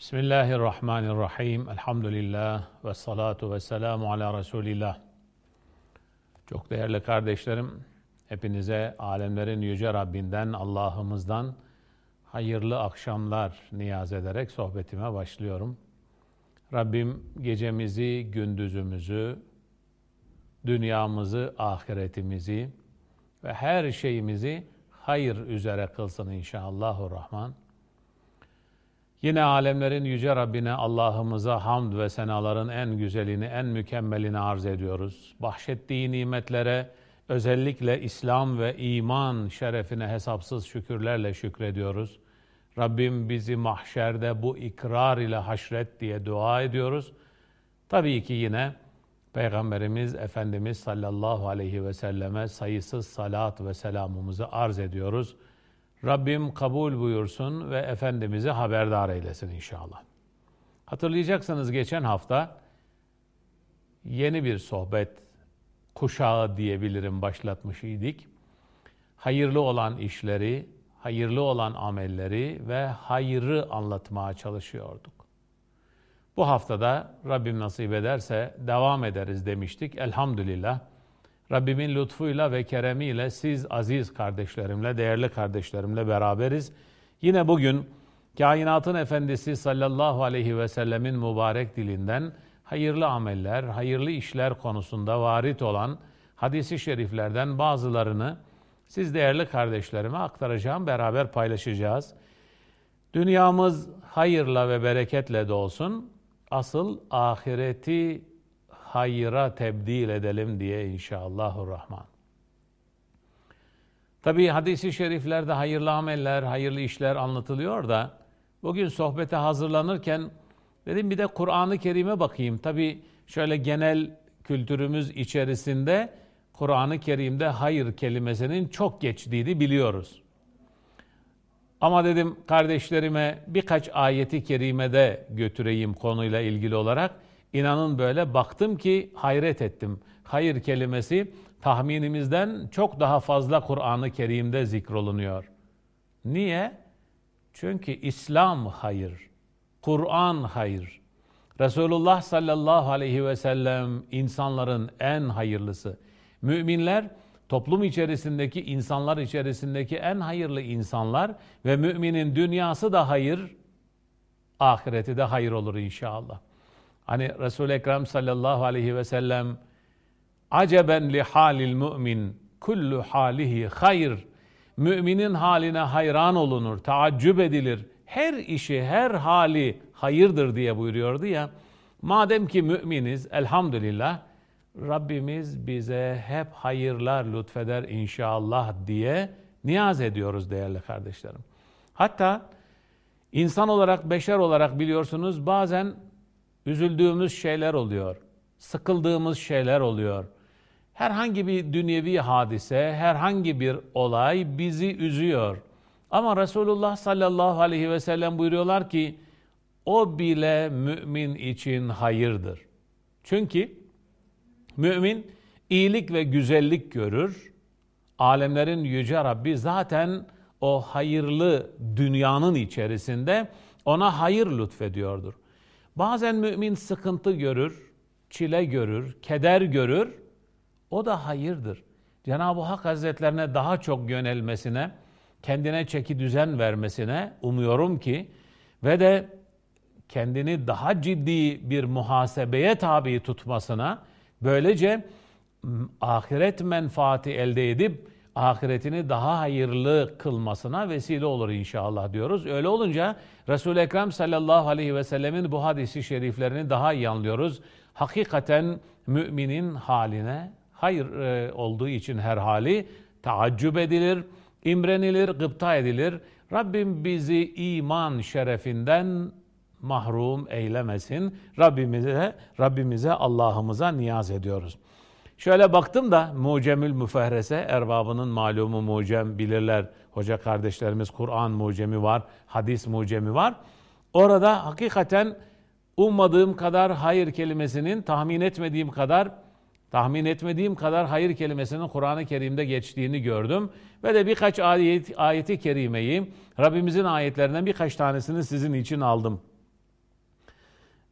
Bismillahirrahmanirrahim. Elhamdülillah ve salatu ve selamu ala Resulillah. Çok değerli kardeşlerim, hepinize alemlerin yüce Rabbinden, Allah'ımızdan hayırlı akşamlar niyaz ederek sohbetime başlıyorum. Rabbim gecemizi, gündüzümüzü, dünyamızı, ahiretimizi ve her şeyimizi hayır üzere kılsın inşallahurrahman. Yine alemlerin yüce Rabbine Allah'ımıza hamd ve senaların en güzelini, en mükemmelini arz ediyoruz. Bahşettiği nimetlere özellikle İslam ve iman şerefine hesapsız şükürlerle şükrediyoruz. Rabbim bizi mahşerde bu ikrar ile haşret diye dua ediyoruz. Tabii ki yine Peygamberimiz Efendimiz sallallahu aleyhi ve selleme sayısız salat ve selamımızı arz ediyoruz. Rabbim kabul buyursun ve Efendimiz'i haberdar eylesin inşallah. Hatırlayacaksınız geçen hafta yeni bir sohbet kuşağı diyebilirim başlatmış idik. Hayırlı olan işleri, hayırlı olan amelleri ve hayrı anlatmaya çalışıyorduk. Bu haftada Rabbim nasip ederse devam ederiz demiştik. Elhamdülillah. Rabbimin lütfuyla ve keremiyle siz aziz kardeşlerimle, değerli kardeşlerimle beraberiz. Yine bugün kainatın efendisi sallallahu aleyhi ve sellemin mübarek dilinden hayırlı ameller, hayırlı işler konusunda varit olan hadisi şeriflerden bazılarını siz değerli kardeşlerime aktaracağım, beraber paylaşacağız. Dünyamız hayırla ve bereketle dolsun. Asıl ahireti hayra tebdil edelim diye inşallahurrahman. Tabi hadisi şeriflerde hayırlı ameller, hayırlı işler anlatılıyor da bugün sohbete hazırlanırken dedim bir de Kur'an-ı Kerim'e bakayım. Tabi şöyle genel kültürümüz içerisinde Kur'an-ı Kerim'de hayır kelimesinin çok geçtiğini biliyoruz. Ama dedim kardeşlerime birkaç ayeti kerimede götüreyim konuyla ilgili olarak. İnanın böyle baktım ki hayret ettim. Hayır kelimesi tahminimizden çok daha fazla Kur'an-ı Kerim'de zikrolunuyor. Niye? Çünkü İslam hayır, Kur'an hayır. Resulullah sallallahu aleyhi ve sellem insanların en hayırlısı. Müminler toplum içerisindeki insanlar içerisindeki en hayırlı insanlar ve müminin dünyası da hayır, ahireti de hayır olur inşallah. Hani Resul-i Ekrem sallallahu aleyhi ve sellem aceben li halil mümin kullu halihi hayır müminin haline hayran olunur, taaccüp edilir. Her işi, her hali hayırdır diye buyuruyordu ya. Madem ki müminiz elhamdülillah Rabbimiz bize hep hayırlar lütfeder inşallah diye niyaz ediyoruz değerli kardeşlerim. Hatta insan olarak, beşer olarak biliyorsunuz bazen üzüldüğümüz şeyler oluyor. Sıkıldığımız şeyler oluyor. Herhangi bir dünyevi hadise, herhangi bir olay bizi üzüyor. Ama Resulullah sallallahu aleyhi ve sellem buyuruyorlar ki o bile mümin için hayırdır. Çünkü mümin iyilik ve güzellik görür. Alemlerin yüce Rabbi zaten o hayırlı dünyanın içerisinde ona hayır lütfediyordur. Bazen mümin sıkıntı görür, çile görür, keder görür. O da hayırdır. Cenab-ı Hak Hazretlerine daha çok yönelmesine, kendine çeki düzen vermesine umuyorum ki ve de kendini daha ciddi bir muhasebeye tabi tutmasına, böylece ahiret menfaati elde edip ahiretini daha hayırlı kılmasına vesile olur inşallah diyoruz. Öyle olunca Resul-i Ekrem sallallahu aleyhi ve sellemin bu hadisi şeriflerini daha iyi anlıyoruz. Hakikaten müminin haline hayır e, olduğu için her hali taaccüp edilir, imrenilir, gıpta edilir. Rabbim bizi iman şerefinden mahrum eylemesin. Rabbimize, Rabbimize Allah'ımıza niyaz ediyoruz. Şöyle baktım da Mucemül Müfehrese, erbabının malumu mucem bilirler. Hoca kardeşlerimiz Kur'an mucemi var, hadis mucemi var. Orada hakikaten ummadığım kadar hayır kelimesinin tahmin etmediğim kadar tahmin etmediğim kadar hayır kelimesinin Kur'an-ı Kerim'de geçtiğini gördüm. Ve de birkaç ayet, ayeti kerimeyi Rabbimizin ayetlerinden birkaç tanesini sizin için aldım.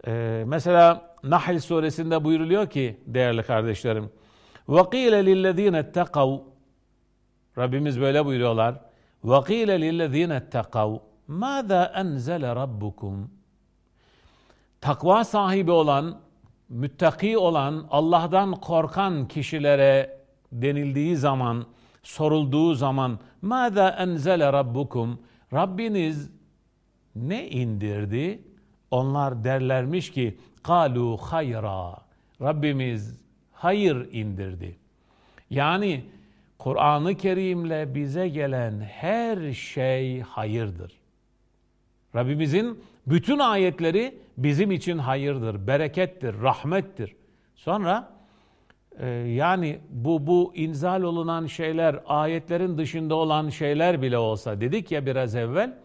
Ee, mesela Nahl suresinde buyuruluyor ki değerli kardeşlerim. وَقِيلَ لِلَّذ۪ينَ اتَّقَوْا Rabbimiz böyle buyuruyorlar. وَقِيلَ لِلَّذ۪ينَ اتَّقَوْا مَاذَا أَنْزَلَ رَبُّكُمْ Takva sahibi olan, müttaki olan, Allah'tan korkan kişilere denildiği zaman, sorulduğu zaman مَاذَا أَنْزَلَ رَبُّكُمْ Rabbiniz ne indirdi? Onlar derlermiş ki kalu hayra. Rabbimiz hayır indirdi. Yani Kur'an-ı Kerim'le bize gelen her şey hayırdır. Rabbimizin bütün ayetleri bizim için hayırdır, berekettir, rahmettir. Sonra e, yani bu bu inzal olunan şeyler, ayetlerin dışında olan şeyler bile olsa dedik ya biraz evvel,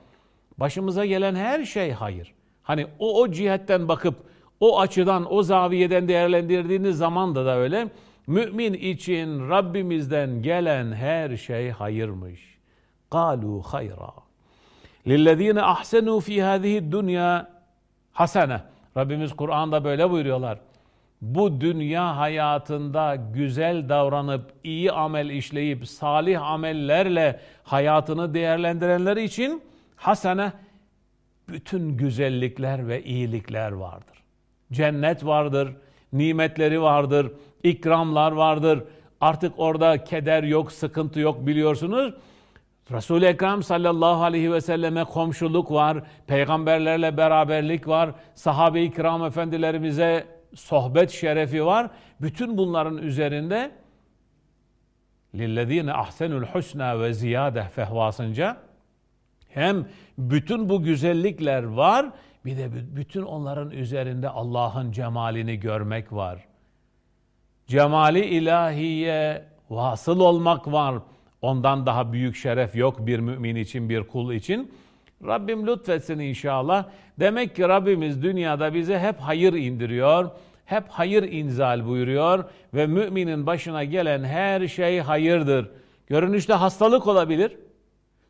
başımıza gelen her şey hayır. Hani o o cihetten bakıp o açıdan, o zaviyeden değerlendirdiğiniz zaman da da öyle. Mümin için Rabbimizden gelen her şey hayırmış. Kalu hayra. Lillezine ahsenu fi hadihi dunya hasene. Rabbimiz Kur'an'da böyle buyuruyorlar. Bu dünya hayatında güzel davranıp, iyi amel işleyip, salih amellerle hayatını değerlendirenler için hasene bütün güzellikler ve iyilikler vardır. Cennet vardır, nimetleri vardır, ikramlar vardır. Artık orada keder yok, sıkıntı yok biliyorsunuz. Resul-i Ekrem sallallahu aleyhi ve selleme komşuluk var, peygamberlerle beraberlik var, sahabe-i kiram efendilerimize sohbet şerefi var. Bütün bunların üzerinde lillezine ahsenul husna ve ziyade fehvasınca hem bütün bu güzellikler var bir de bütün onların üzerinde Allah'ın cemalini görmek var. Cemali ilahiye vasıl olmak var. Ondan daha büyük şeref yok bir mümin için, bir kul için. Rabbim lütfetsin inşallah. Demek ki Rabbimiz dünyada bize hep hayır indiriyor. Hep hayır inzal buyuruyor ve müminin başına gelen her şey hayırdır. Görünüşte hastalık olabilir,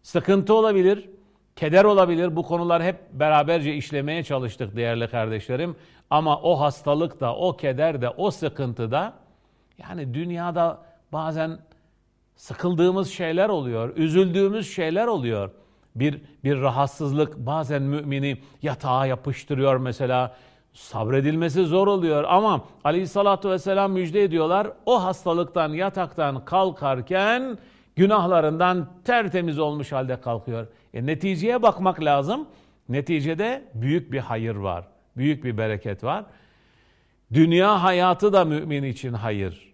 sıkıntı olabilir, keder olabilir. Bu konular hep beraberce işlemeye çalıştık değerli kardeşlerim. Ama o hastalık da, o keder de, o sıkıntı da yani dünyada bazen sıkıldığımız şeyler oluyor, üzüldüğümüz şeyler oluyor. Bir bir rahatsızlık bazen mümini yatağa yapıştırıyor mesela. Sabredilmesi zor oluyor ama Aleyhissalatu vesselam müjde ediyorlar. O hastalıktan, yataktan kalkarken günahlarından tertemiz olmuş halde kalkıyor. E, neticeye bakmak lazım. Neticede büyük bir hayır var. Büyük bir bereket var. Dünya hayatı da mümin için hayır.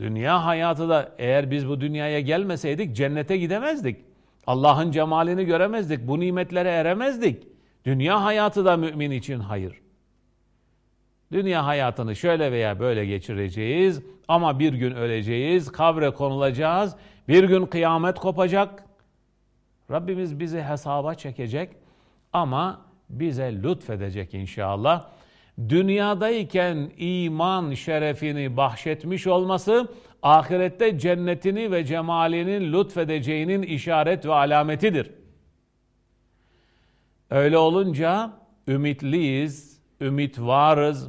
Dünya hayatı da eğer biz bu dünyaya gelmeseydik cennete gidemezdik. Allah'ın cemalini göremezdik. Bu nimetlere eremezdik. Dünya hayatı da mümin için hayır. Dünya hayatını şöyle veya böyle geçireceğiz ama bir gün öleceğiz, kabre konulacağız, bir gün kıyamet kopacak. Rabbimiz bizi hesaba çekecek ama bize lütfedecek inşallah. Dünyadayken iman şerefini bahşetmiş olması ahirette cennetini ve cemalinin lütfedeceğinin işaret ve alametidir. Öyle olunca ümitliyiz, ümit varız.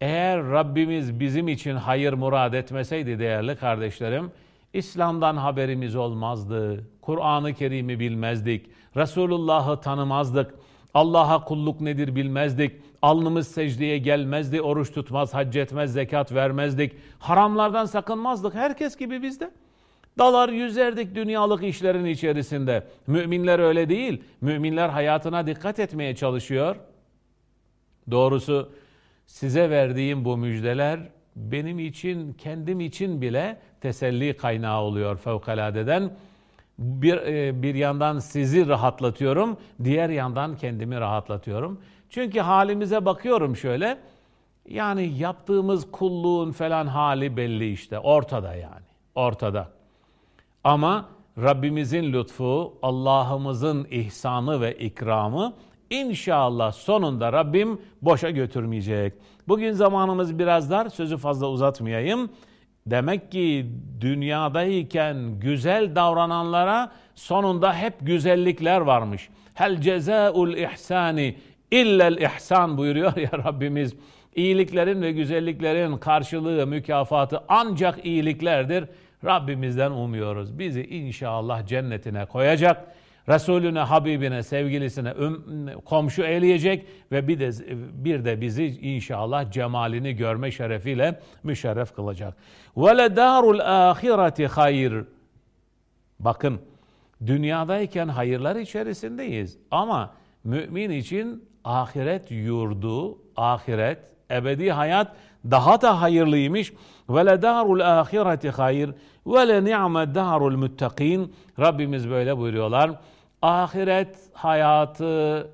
Eğer Rabbimiz bizim için hayır murad etmeseydi değerli kardeşlerim, İslam'dan haberimiz olmazdı. Kur'an-ı Kerim'i bilmezdik. Resulullah'ı tanımazdık. Allah'a kulluk nedir bilmezdik. Alnımız secdeye gelmezdi. Oruç tutmaz, hac etmez, zekat vermezdik. Haramlardan sakınmazdık. Herkes gibi bizde. Dalar yüzerdik dünyalık işlerin içerisinde. Müminler öyle değil. Müminler hayatına dikkat etmeye çalışıyor. Doğrusu size verdiğim bu müjdeler benim için, kendim için bile teselli kaynağı oluyor fevkaladeden. Bir, e, bir yandan sizi rahatlatıyorum, diğer yandan kendimi rahatlatıyorum. Çünkü halimize bakıyorum şöyle, yani yaptığımız kulluğun falan hali belli işte, ortada yani, ortada. Ama Rabbimizin lütfu, Allah'ımızın ihsanı ve ikramı İnşallah sonunda Rabbim boşa götürmeyecek. Bugün zamanımız biraz dar, sözü fazla uzatmayayım. Demek ki dünyadayken güzel davrananlara sonunda hep güzellikler varmış. Hel cezaul ihsani illel ihsan buyuruyor ya Rabbimiz. İyiliklerin ve güzelliklerin karşılığı, mükafatı ancak iyiliklerdir. Rabbimizden umuyoruz. Bizi inşallah cennetine koyacak. Resulüne, Habibine, sevgilisine komşu eleyecek ve bir de bir de bizi inşallah cemalini görme şerefiyle müşerref kılacak. Ve le darul ahireti hayır. Bakın dünyadayken hayırlar içerisindeyiz ama mümin için ahiret yurdu, ahiret, ebedi hayat daha da hayırlıymış. Ve le darul ahireti hayır ve le ni'me darul muttakin. Rabbimiz böyle buyuruyorlar. Ahiret hayatı,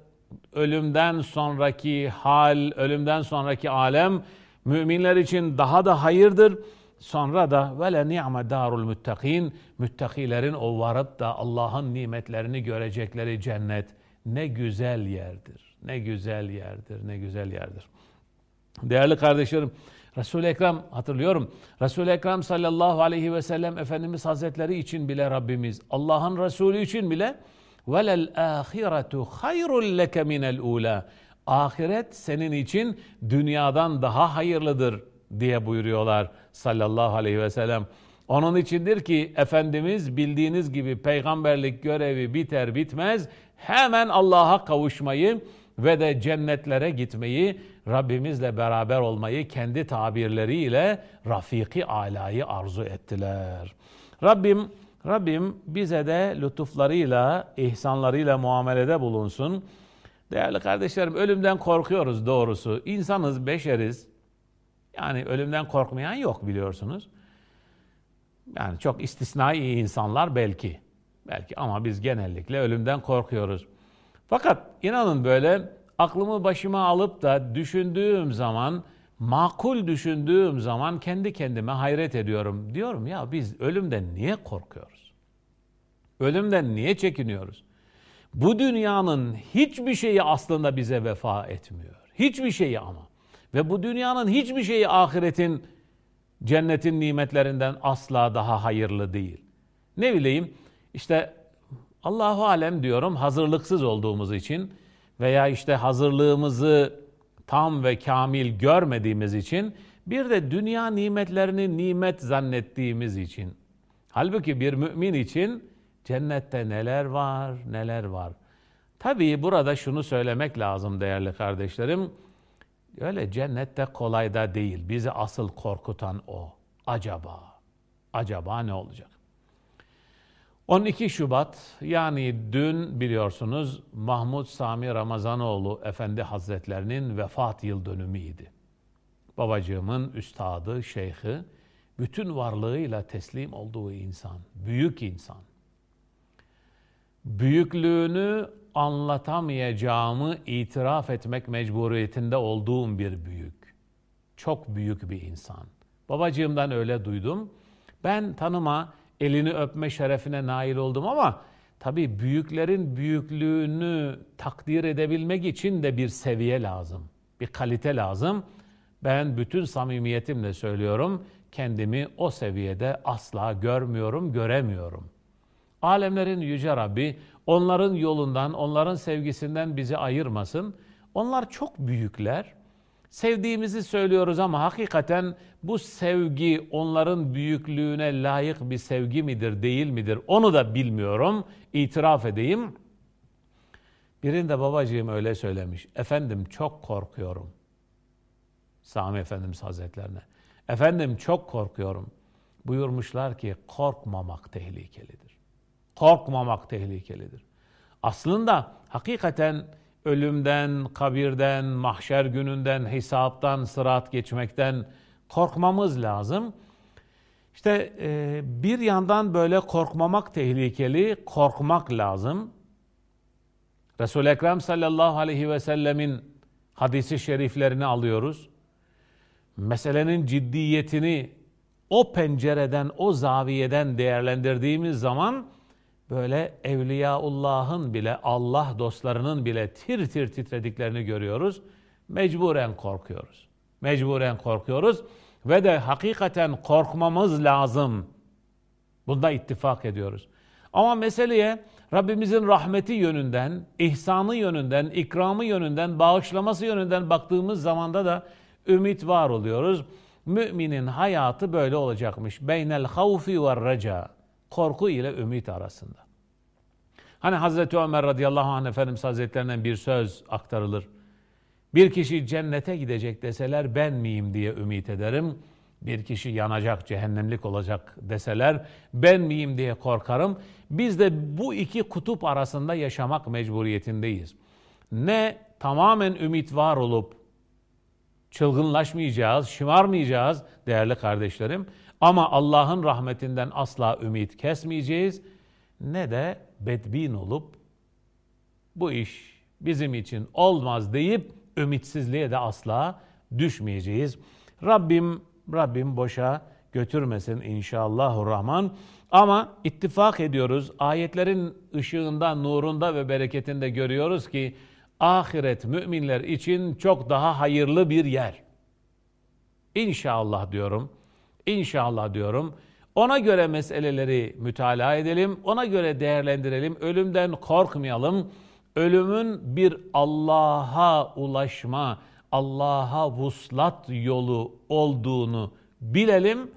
ölümden sonraki hal, ölümden sonraki alem müminler için daha da hayırdır. Sonra da ve le ni'me darul muttakin. Müttakilerin o varıp da Allah'ın nimetlerini görecekleri cennet ne güzel yerdir. Ne güzel yerdir, ne güzel yerdir. Değerli kardeşlerim, Resul-i Ekrem hatırlıyorum. Resul-i Ekrem sallallahu aleyhi ve sellem Efendimiz Hazretleri için bile Rabbimiz, Allah'ın Resulü için bile velel ahiretu hayrul leke minel ula. Ahiret senin için dünyadan daha hayırlıdır diye buyuruyorlar sallallahu aleyhi ve sellem. Onun içindir ki Efendimiz bildiğiniz gibi peygamberlik görevi biter bitmez hemen Allah'a kavuşmayı ve de cennetlere gitmeyi, Rabbimizle beraber olmayı kendi tabirleriyle Rafiki Ala'yı arzu ettiler. Rabbim Rabbim bize de lütuflarıyla, ihsanlarıyla muamelede bulunsun. Değerli kardeşlerim ölümden korkuyoruz doğrusu. İnsanız, beşeriz. Yani ölümden korkmayan yok biliyorsunuz. Yani çok istisnai insanlar belki. Belki ama biz genellikle ölümden korkuyoruz. Fakat inanın böyle aklımı başıma alıp da düşündüğüm zaman, makul düşündüğüm zaman kendi kendime hayret ediyorum. Diyorum ya biz ölümden niye korkuyoruz? Ölümden niye çekiniyoruz? Bu dünyanın hiçbir şeyi aslında bize vefa etmiyor. Hiçbir şeyi ama. Ve bu dünyanın hiçbir şeyi ahiretin, cennetin nimetlerinden asla daha hayırlı değil. Ne bileyim işte Allahu alem diyorum hazırlıksız olduğumuz için veya işte hazırlığımızı tam ve kamil görmediğimiz için bir de dünya nimetlerini nimet zannettiğimiz için. Halbuki bir mümin için cennette neler var, neler var. Tabii burada şunu söylemek lazım değerli kardeşlerim. Öyle cennette kolay da değil. Bizi asıl korkutan o. Acaba, acaba ne olacak? 12 Şubat yani dün biliyorsunuz Mahmud Sami Ramazanoğlu Efendi Hazretlerinin vefat yıl dönümüydü. Babacığımın üstadı, şeyhi, bütün varlığıyla teslim olduğu insan, büyük insan. Büyüklüğünü anlatamayacağımı itiraf etmek mecburiyetinde olduğum bir büyük. Çok büyük bir insan. Babacığımdan öyle duydum. Ben tanıma, elini öpme şerefine nail oldum ama tabii büyüklerin büyüklüğünü takdir edebilmek için de bir seviye lazım. Bir kalite lazım. Ben bütün samimiyetimle söylüyorum. Kendimi o seviyede asla görmüyorum, göremiyorum. Alemlerin yüce Rabbi onların yolundan, onların sevgisinden bizi ayırmasın. Onlar çok büyükler. Sevdiğimizi söylüyoruz ama hakikaten bu sevgi onların büyüklüğüne layık bir sevgi midir, değil midir? Onu da bilmiyorum. İtiraf edeyim. Birinde babacığım öyle söylemiş. Efendim çok korkuyorum. Sami Efendimiz Hazretlerine. Efendim çok korkuyorum. Buyurmuşlar ki korkmamak tehlikelidir. Korkmamak tehlikelidir. Aslında hakikaten ölümden, kabirden, mahşer gününden, hesaptan, sırat geçmekten korkmamız lazım. İşte e, bir yandan böyle korkmamak tehlikeli, korkmak lazım. Resul-i Ekrem sallallahu aleyhi ve sellemin hadisi şeriflerini alıyoruz. Meselenin ciddiyetini o pencereden, o zaviyeden değerlendirdiğimiz zaman böyle Evliyaullah'ın bile, Allah dostlarının bile tir tir titrediklerini görüyoruz. Mecburen korkuyoruz. Mecburen korkuyoruz ve de hakikaten korkmamız lazım. Bunda ittifak ediyoruz. Ama meseleye Rabbimizin rahmeti yönünden, ihsanı yönünden, ikramı yönünden, bağışlaması yönünden baktığımız zamanda da ümit var oluyoruz. Müminin hayatı böyle olacakmış. Beynel havfi ve reca. Korku ile ümit arasında. Hani Hazreti Ömer radıyallahu anh Efendimiz Hazretlerinden bir söz aktarılır. Bir kişi cennete gidecek deseler ben miyim diye ümit ederim. Bir kişi yanacak, cehennemlik olacak deseler ben miyim diye korkarım. Biz de bu iki kutup arasında yaşamak mecburiyetindeyiz. Ne tamamen ümit var olup çılgınlaşmayacağız, şımarmayacağız değerli kardeşlerim. Ama Allah'ın rahmetinden asla ümit kesmeyeceğiz. Ne de bedbin olup bu iş bizim için olmaz deyip ümitsizliğe de asla düşmeyeceğiz. Rabbim Rabbim boşa götürmesin inşallahurrahman. Ama ittifak ediyoruz. Ayetlerin ışığında, nurunda ve bereketinde görüyoruz ki ahiret müminler için çok daha hayırlı bir yer. İnşallah diyorum. İnşallah diyorum. Ona göre meseleleri mütalaa edelim, ona göre değerlendirelim, ölümden korkmayalım. Ölümün bir Allah'a ulaşma, Allah'a vuslat yolu olduğunu bilelim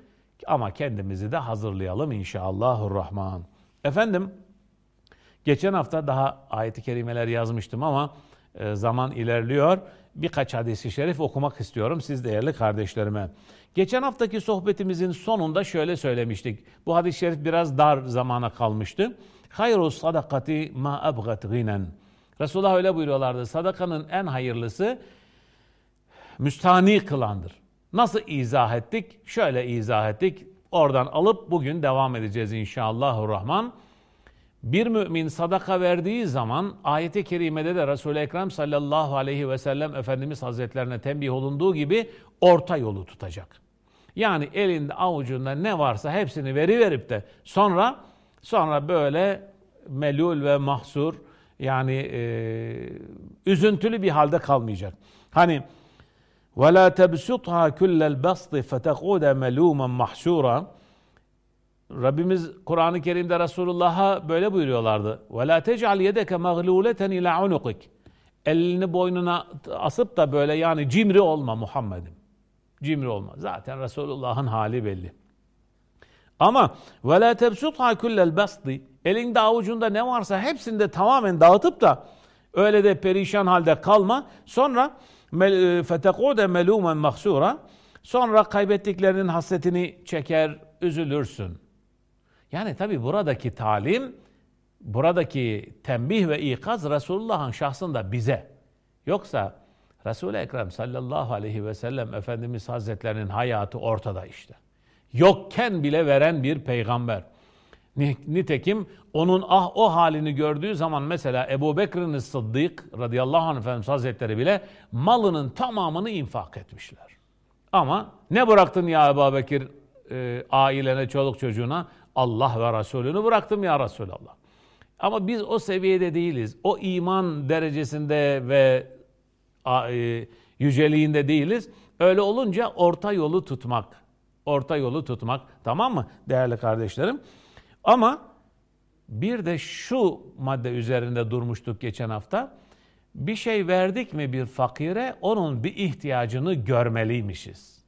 ama kendimizi de hazırlayalım inşallahurrahman. Efendim, geçen hafta daha ayeti kerimeler yazmıştım ama e, zaman ilerliyor. Birkaç hadisi şerif okumak istiyorum siz değerli kardeşlerime. Geçen haftaki sohbetimizin sonunda şöyle söylemiştik. Bu hadis-i şerif biraz dar zamana kalmıştı. Hayru sadakati ma abgat ginen. Resulullah öyle buyuruyorlardı. Sadakanın en hayırlısı müstani kılandır. Nasıl izah ettik? Şöyle izah ettik. Oradan alıp bugün devam edeceğiz inşallahurrahman. Bir mümin sadaka verdiği zaman ayeti kerimede de Resul-i Ekrem sallallahu aleyhi ve sellem Efendimiz Hazretlerine tembih olunduğu gibi orta yolu tutacak. Yani elinde avucunda ne varsa hepsini veri verip de sonra sonra böyle melul ve mahsur yani e, üzüntülü bir halde kalmayacak. Hani وَلَا تَبْسُطْهَا كُلَّ الْبَسْطِ فَتَقُودَ مَلُومًا مَحْشُورًا Rabbimiz Kur'an-ı Kerim'de Resulullah'a böyle buyuruyorlardı. وَلَا تَجْعَلْ يَدَكَ مَغْلُولَةً اِلَى عُنُقِكَ Elini boynuna asıp da böyle yani cimri olma Muhammed'im. cimri olma. Zaten Resulullah'ın hali belli. Ama ve la tebsutha kullel. Elinde avucunda ne varsa hepsini de tamamen dağıtıp da öyle de perişan halde kalma. Sonra fetekude melumen mahsura. Sonra kaybettiklerinin hasretini çeker, üzülürsün. Yani tabi buradaki talim, buradaki tembih ve ikaz Resulullah'ın şahsında bize. Yoksa Resul-i Ekrem sallallahu aleyhi ve sellem Efendimiz Hazretlerinin hayatı ortada işte. Yokken bile veren bir peygamber. Nitekim onun ah o halini gördüğü zaman mesela Ebu Bekir'in Sıddık radıyallahu anh Efendimiz Hazretleri bile malının tamamını infak etmişler. Ama ne bıraktın ya Ebu Bekir e, ailene, çoluk çocuğuna? Allah ve Resulünü bıraktım ya Resulallah. Ama biz o seviyede değiliz. O iman derecesinde ve yüceliğinde değiliz. Öyle olunca orta yolu tutmak. Orta yolu tutmak. Tamam mı değerli kardeşlerim? Ama bir de şu madde üzerinde durmuştuk geçen hafta. Bir şey verdik mi bir fakire onun bir ihtiyacını görmeliymişiz.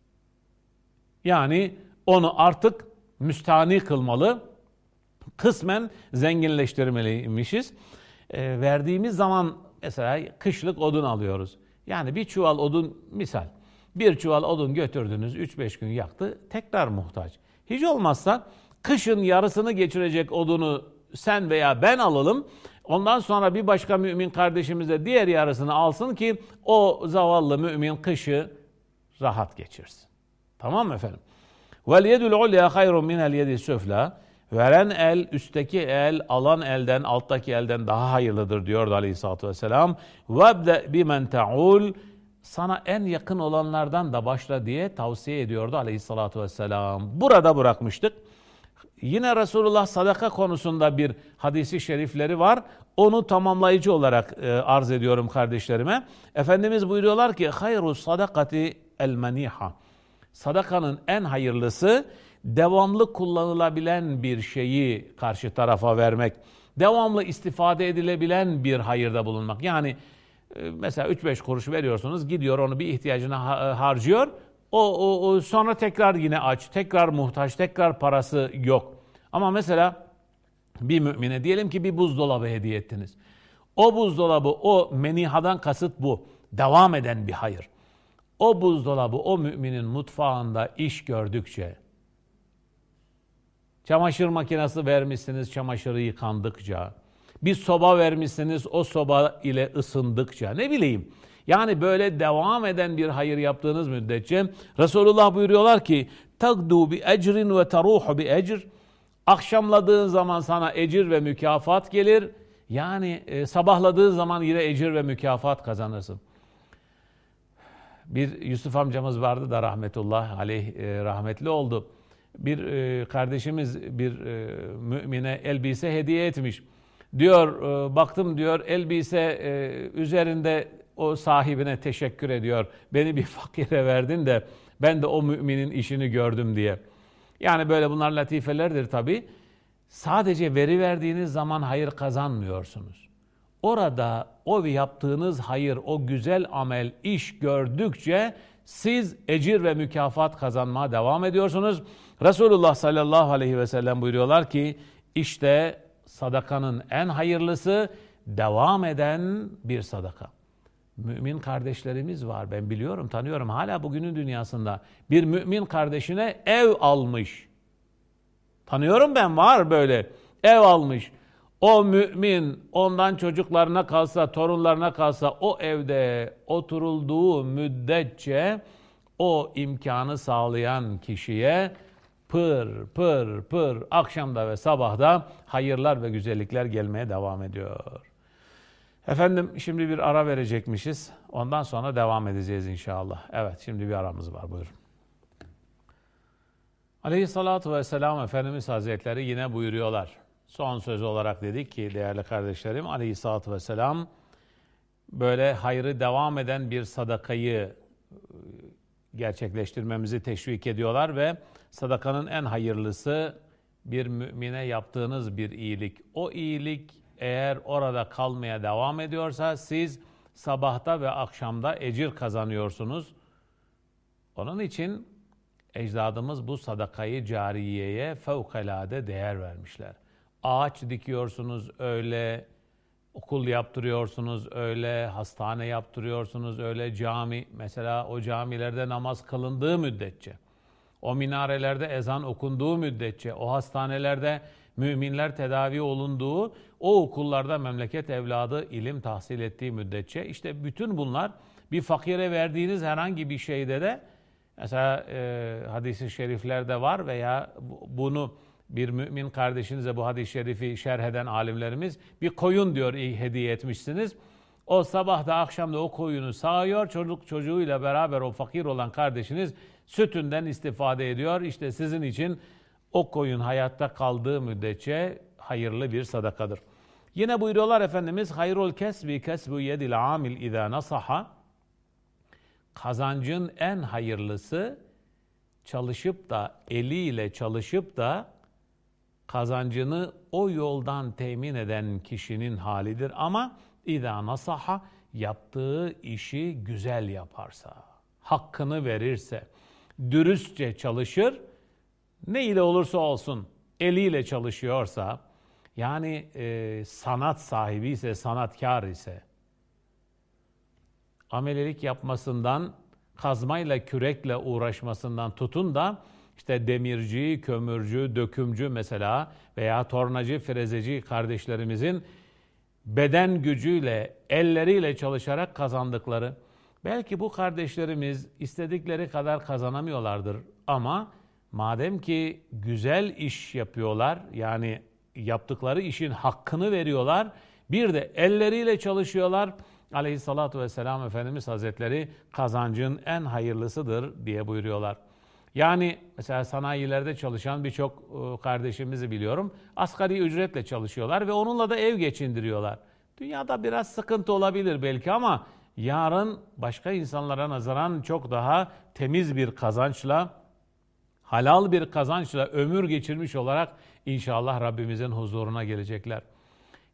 Yani onu artık müstani kılmalı, kısmen zenginleştirmeliymişiz. E, verdiğimiz zaman mesela kışlık odun alıyoruz. Yani bir çuval odun misal. Bir çuval odun götürdünüz 3-5 gün yaktı tekrar muhtaç. Hiç olmazsa kışın yarısını geçirecek odunu sen veya ben alalım. Ondan sonra bir başka mümin kardeşimiz de diğer yarısını alsın ki o zavallı mümin kışı rahat geçirsin. Tamam mı efendim? Vel yedul ulya hayrun minel yedi. Veren el, üstteki el, alan elden, alttaki elden daha hayırlıdır diyordu aleyhissalatü vesselam. Vebde bimen ta'ul. Sana en yakın olanlardan da başla diye tavsiye ediyordu aleyhissalatü vesselam. Burada bırakmıştık. Yine Resulullah sadaka konusunda bir hadisi şerifleri var. Onu tamamlayıcı olarak e, arz ediyorum kardeşlerime. Efendimiz buyuruyorlar ki hayru sadakati el maniha. Sadakanın en hayırlısı devamlı kullanılabilen bir şeyi karşı tarafa vermek, devamlı istifade edilebilen bir hayırda bulunmak. Yani e, mesela 3-5 kuruş veriyorsunuz, gidiyor onu bir ihtiyacına e, harcıyor. O, o, o sonra tekrar yine aç, tekrar muhtaç, tekrar parası yok. Ama mesela bir mümine diyelim ki bir buzdolabı hediye ettiniz. O buzdolabı, o menihadan kasıt bu. Devam eden bir hayır. O buzdolabı o müminin mutfağında iş gördükçe, çamaşır makinesi vermişsiniz çamaşırı yıkandıkça, bir soba vermişsiniz o soba ile ısındıkça, ne bileyim. Yani böyle devam eden bir hayır yaptığınız müddetçe Resulullah buyuruyorlar ki tagdu bi ecrin ve taruhu bi ecr akşamladığın zaman sana ecir ve mükafat gelir. Yani e, sabahladığın zaman yine ecir ve mükafat kazanırsın. Bir Yusuf amcamız vardı da rahmetullah aleyh e, rahmetli oldu. Bir e, kardeşimiz bir e, mümine elbise hediye etmiş. Diyor e, baktım diyor elbise e, üzerinde o sahibine teşekkür ediyor. Beni bir fakire verdin de ben de o müminin işini gördüm diye. Yani böyle bunlar latifelerdir tabi. Sadece veri verdiğiniz zaman hayır kazanmıyorsunuz. Orada o yaptığınız hayır, o güzel amel, iş gördükçe siz ecir ve mükafat kazanmaya devam ediyorsunuz. Resulullah sallallahu aleyhi ve sellem buyuruyorlar ki işte sadakanın en hayırlısı devam eden bir sadaka. Mümin kardeşlerimiz var ben biliyorum tanıyorum hala bugünün dünyasında bir mümin kardeşine ev almış. Tanıyorum ben var böyle ev almış. O mümin ondan çocuklarına kalsa, torunlarına kalsa o evde oturulduğu müddetçe o imkanı sağlayan kişiye pır pır pır akşamda ve sabahda hayırlar ve güzellikler gelmeye devam ediyor. Efendim şimdi bir ara verecekmişiz. Ondan sonra devam edeceğiz inşallah. Evet şimdi bir aramız var buyurun. Aleyhissalatu vesselam Efendimiz Hazretleri yine buyuruyorlar. Son söz olarak dedik ki değerli kardeşlerim aleyhissalatü vesselam böyle hayrı devam eden bir sadakayı e, gerçekleştirmemizi teşvik ediyorlar ve sadakanın en hayırlısı bir mümine yaptığınız bir iyilik. O iyilik eğer orada kalmaya devam ediyorsa siz sabahta ve akşamda ecir kazanıyorsunuz. Onun için ecdadımız bu sadakayı cariyeye fevkalade değer vermişler. Ağaç dikiyorsunuz öyle, okul yaptırıyorsunuz öyle, hastane yaptırıyorsunuz öyle, cami. Mesela o camilerde namaz kılındığı müddetçe, o minarelerde ezan okunduğu müddetçe, o hastanelerde müminler tedavi olunduğu, o okullarda memleket evladı ilim tahsil ettiği müddetçe işte bütün bunlar bir fakire verdiğiniz herhangi bir şeyde de mesela e, hadisi şeriflerde var veya bunu bir mümin kardeşinize bu hadis-i şerifi şerh eden alimlerimiz bir koyun diyor hediye etmişsiniz. O sabah da akşam da o koyunu sağıyor. Çocuk çocuğuyla beraber o fakir olan kardeşiniz sütünden istifade ediyor. İşte sizin için o koyun hayatta kaldığı müddetçe hayırlı bir sadakadır. Yine buyuruyorlar Efendimiz hayrul kesbi kesbu yedil amil izâ nasaha kazancın en hayırlısı çalışıp da eliyle çalışıp da kazancını o yoldan temin eden kişinin halidir. Ama idâ nasaha yaptığı işi güzel yaparsa, hakkını verirse, dürüstçe çalışır, ne ile olursa olsun eliyle çalışıyorsa, yani e, sanat sahibi ise, sanatkar ise, amelelik yapmasından, kazmayla, kürekle uğraşmasından tutun da işte demirci, kömürcü, dökümcü mesela veya tornacı, frezeci kardeşlerimizin beden gücüyle, elleriyle çalışarak kazandıkları, belki bu kardeşlerimiz istedikleri kadar kazanamıyorlardır ama madem ki güzel iş yapıyorlar, yani yaptıkları işin hakkını veriyorlar, bir de elleriyle çalışıyorlar, aleyhissalatu vesselam Efendimiz Hazretleri kazancın en hayırlısıdır diye buyuruyorlar. Yani mesela sanayilerde çalışan birçok e, kardeşimizi biliyorum. Asgari ücretle çalışıyorlar ve onunla da ev geçindiriyorlar. Dünyada biraz sıkıntı olabilir belki ama yarın başka insanlara nazaran çok daha temiz bir kazançla halal bir kazançla ömür geçirmiş olarak inşallah Rabbimizin huzuruna gelecekler.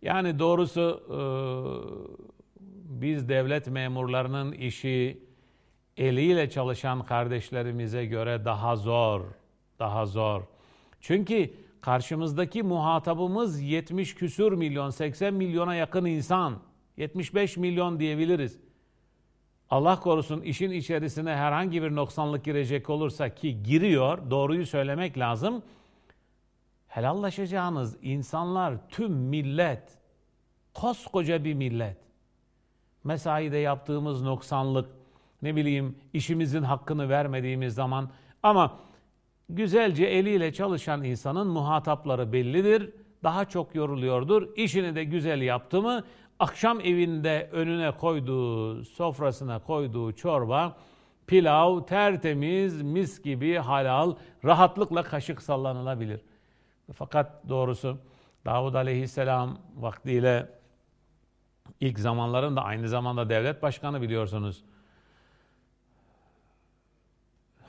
Yani doğrusu e, biz devlet memurlarının işi eliyle çalışan kardeşlerimize göre daha zor, daha zor. Çünkü karşımızdaki muhatabımız 70 küsür milyon, 80 milyona yakın insan. 75 milyon diyebiliriz. Allah korusun işin içerisine herhangi bir noksanlık girecek olursa ki giriyor, doğruyu söylemek lazım. Helallaşacağınız insanlar tüm millet, koskoca bir millet. Mesaide yaptığımız noksanlık, ne bileyim işimizin hakkını vermediğimiz zaman ama güzelce eliyle çalışan insanın muhatapları bellidir. Daha çok yoruluyordur. İşini de güzel yaptı mı akşam evinde önüne koyduğu, sofrasına koyduğu çorba, pilav tertemiz, mis gibi halal, rahatlıkla kaşık sallanılabilir. Fakat doğrusu Davud Aleyhisselam vaktiyle ilk zamanlarında aynı zamanda devlet başkanı biliyorsunuz.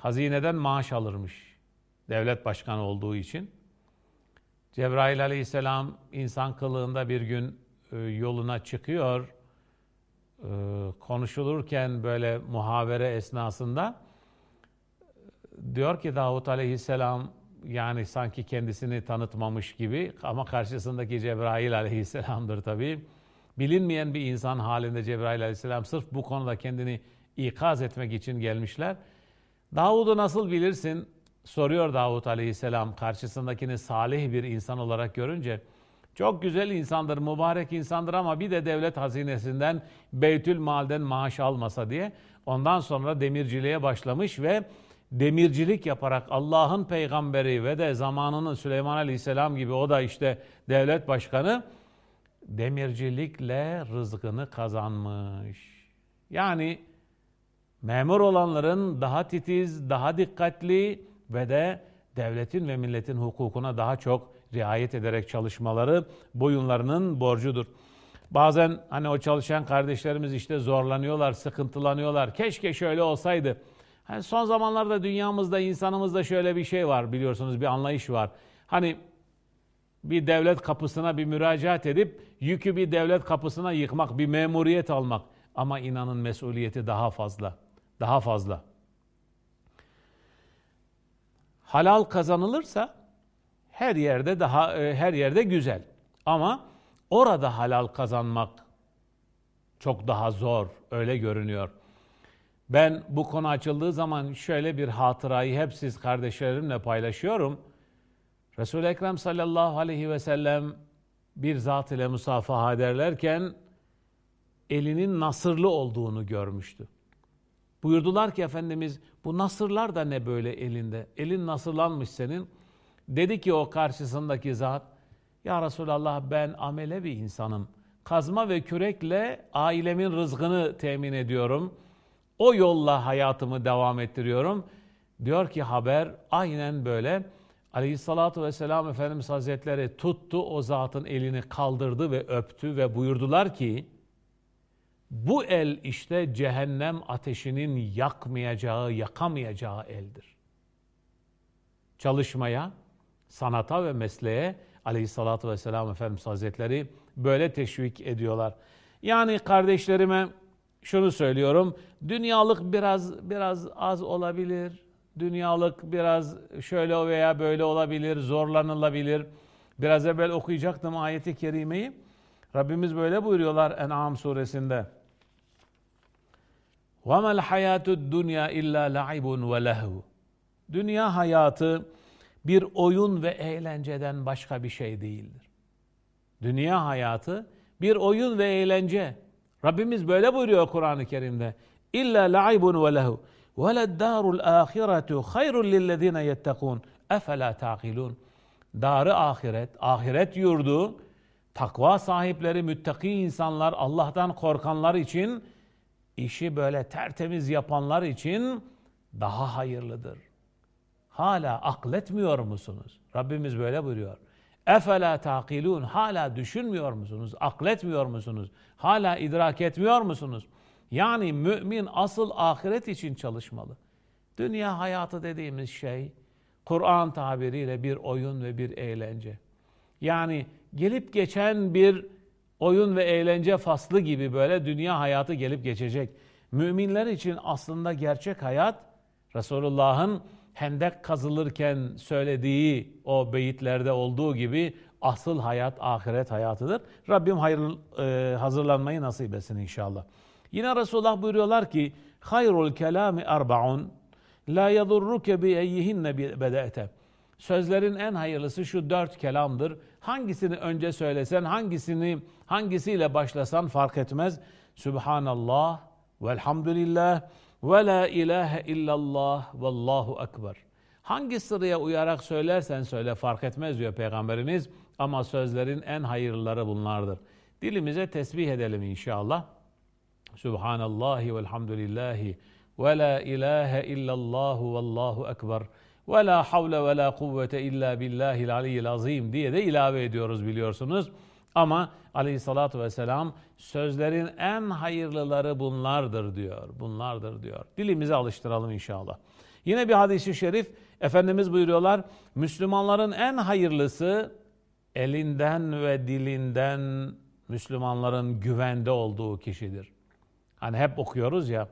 Hazineden maaş alırmış devlet başkanı olduğu için. Cebrail aleyhisselam insan kılığında bir gün e, yoluna çıkıyor. E, konuşulurken böyle muhavere esnasında diyor ki Davut aleyhisselam yani sanki kendisini tanıtmamış gibi ama karşısındaki Cebrail aleyhisselamdır tabii. Bilinmeyen bir insan halinde Cebrail aleyhisselam sırf bu konuda kendini ikaz etmek için gelmişler. Davud'u nasıl bilirsin? Soruyor Davut aleyhisselam karşısındakini salih bir insan olarak görünce. Çok güzel insandır, mübarek insandır ama bir de devlet hazinesinden, Beytül Mal'den maaş almasa diye. Ondan sonra demirciliğe başlamış ve demircilik yaparak Allah'ın peygamberi ve de zamanının Süleyman Aleyhisselam gibi o da işte devlet başkanı demircilikle rızkını kazanmış. Yani memur olanların daha titiz, daha dikkatli ve de devletin ve milletin hukukuna daha çok riayet ederek çalışmaları boyunlarının borcudur. Bazen hani o çalışan kardeşlerimiz işte zorlanıyorlar, sıkıntılanıyorlar. Keşke şöyle olsaydı. Hani son zamanlarda dünyamızda, insanımızda şöyle bir şey var biliyorsunuz bir anlayış var. Hani bir devlet kapısına bir müracaat edip yükü bir devlet kapısına yıkmak, bir memuriyet almak. Ama inanın mesuliyeti daha fazla. Daha fazla. Halal kazanılırsa her yerde daha e, her yerde güzel. Ama orada halal kazanmak çok daha zor öyle görünüyor. Ben bu konu açıldığı zaman şöyle bir hatırayı hep siz kardeşlerimle paylaşıyorum. Resul-i Ekrem sallallahu aleyhi ve sellem bir zat ile musafaha ederlerken elinin nasırlı olduğunu görmüştü. Buyurdular ki Efendimiz bu nasırlar da ne böyle elinde? Elin nasırlanmış senin. Dedi ki o karşısındaki zat, Ya Resulallah ben amele bir insanım. Kazma ve kürekle ailemin rızkını temin ediyorum. O yolla hayatımı devam ettiriyorum. Diyor ki haber aynen böyle. Aleyhissalatu vesselam Efendimiz Hazretleri tuttu o zatın elini kaldırdı ve öptü ve buyurdular ki bu el işte cehennem ateşinin yakmayacağı, yakamayacağı eldir. Çalışmaya, sanata ve mesleğe aleyhissalatü vesselam Efendimiz Hazretleri böyle teşvik ediyorlar. Yani kardeşlerime şunu söylüyorum. Dünyalık biraz biraz az olabilir. Dünyalık biraz şöyle veya böyle olabilir, zorlanılabilir. Biraz evvel okuyacaktım ayeti kerimeyi. Rabbimiz böyle buyuruyorlar En'am suresinde. وَمَا الْحَيَاتُ الدُّنْيَا اِلَّا لَعِبٌ وَلَهُ Dünya hayatı bir oyun ve eğlenceden başka bir şey değildir. Dünya hayatı bir oyun ve eğlence. Rabbimiz böyle buyuruyor Kur'an-ı Kerim'de. İlla la'ibun ve lehu. Ve leddarul ahiretu hayrun lillezine yettekun. Efela taqilun. Darı ahiret, ahiret yurdu, takva sahipleri, müttaki insanlar, Allah'tan korkanlar için, işi böyle tertemiz yapanlar için daha hayırlıdır. Hala akletmiyor musunuz? Rabbimiz böyle buyuruyor. Efela taqilun hala düşünmüyor musunuz? Akletmiyor musunuz? Hala idrak etmiyor musunuz? Yani mümin asıl ahiret için çalışmalı. Dünya hayatı dediğimiz şey Kur'an tabiriyle bir oyun ve bir eğlence. Yani gelip geçen bir oyun ve eğlence faslı gibi böyle dünya hayatı gelip geçecek. Müminler için aslında gerçek hayat Resulullah'ın hendek kazılırken söylediği o beyitlerde olduğu gibi asıl hayat ahiret hayatıdır. Rabbim hayır, e, hazırlanmayı nasip etsin inşallah. Yine Resulullah buyuruyorlar ki hayrul kelami arbaun la yadurruke bi eyyihinne bede'te. Sözlerin en hayırlısı şu dört kelamdır. Hangisini önce söylesen, hangisini hangisiyle başlasan fark etmez. Subhanallah velhamdülillah ve la ilahe illallah vallahu ekber. Hangi sıraya uyarak söylersen söyle fark etmez diyor Peygamberimiz. Ama sözlerin en hayırlıları bunlardır. Dilimize tesbih edelim inşallah. Subhanallahi velhamdülillahi ve la ilahe illallahu vallahu ekber ve la havle ve la kuvvete illa billahil aliyyil azim diye de ilave ediyoruz biliyorsunuz. Ama aleyhissalatü vesselam sözlerin en hayırlıları bunlardır diyor. Bunlardır diyor. Dilimize alıştıralım inşallah. Yine bir hadisi şerif Efendimiz buyuruyorlar Müslümanların en hayırlısı elinden ve dilinden Müslümanların güvende olduğu kişidir. Hani hep okuyoruz ya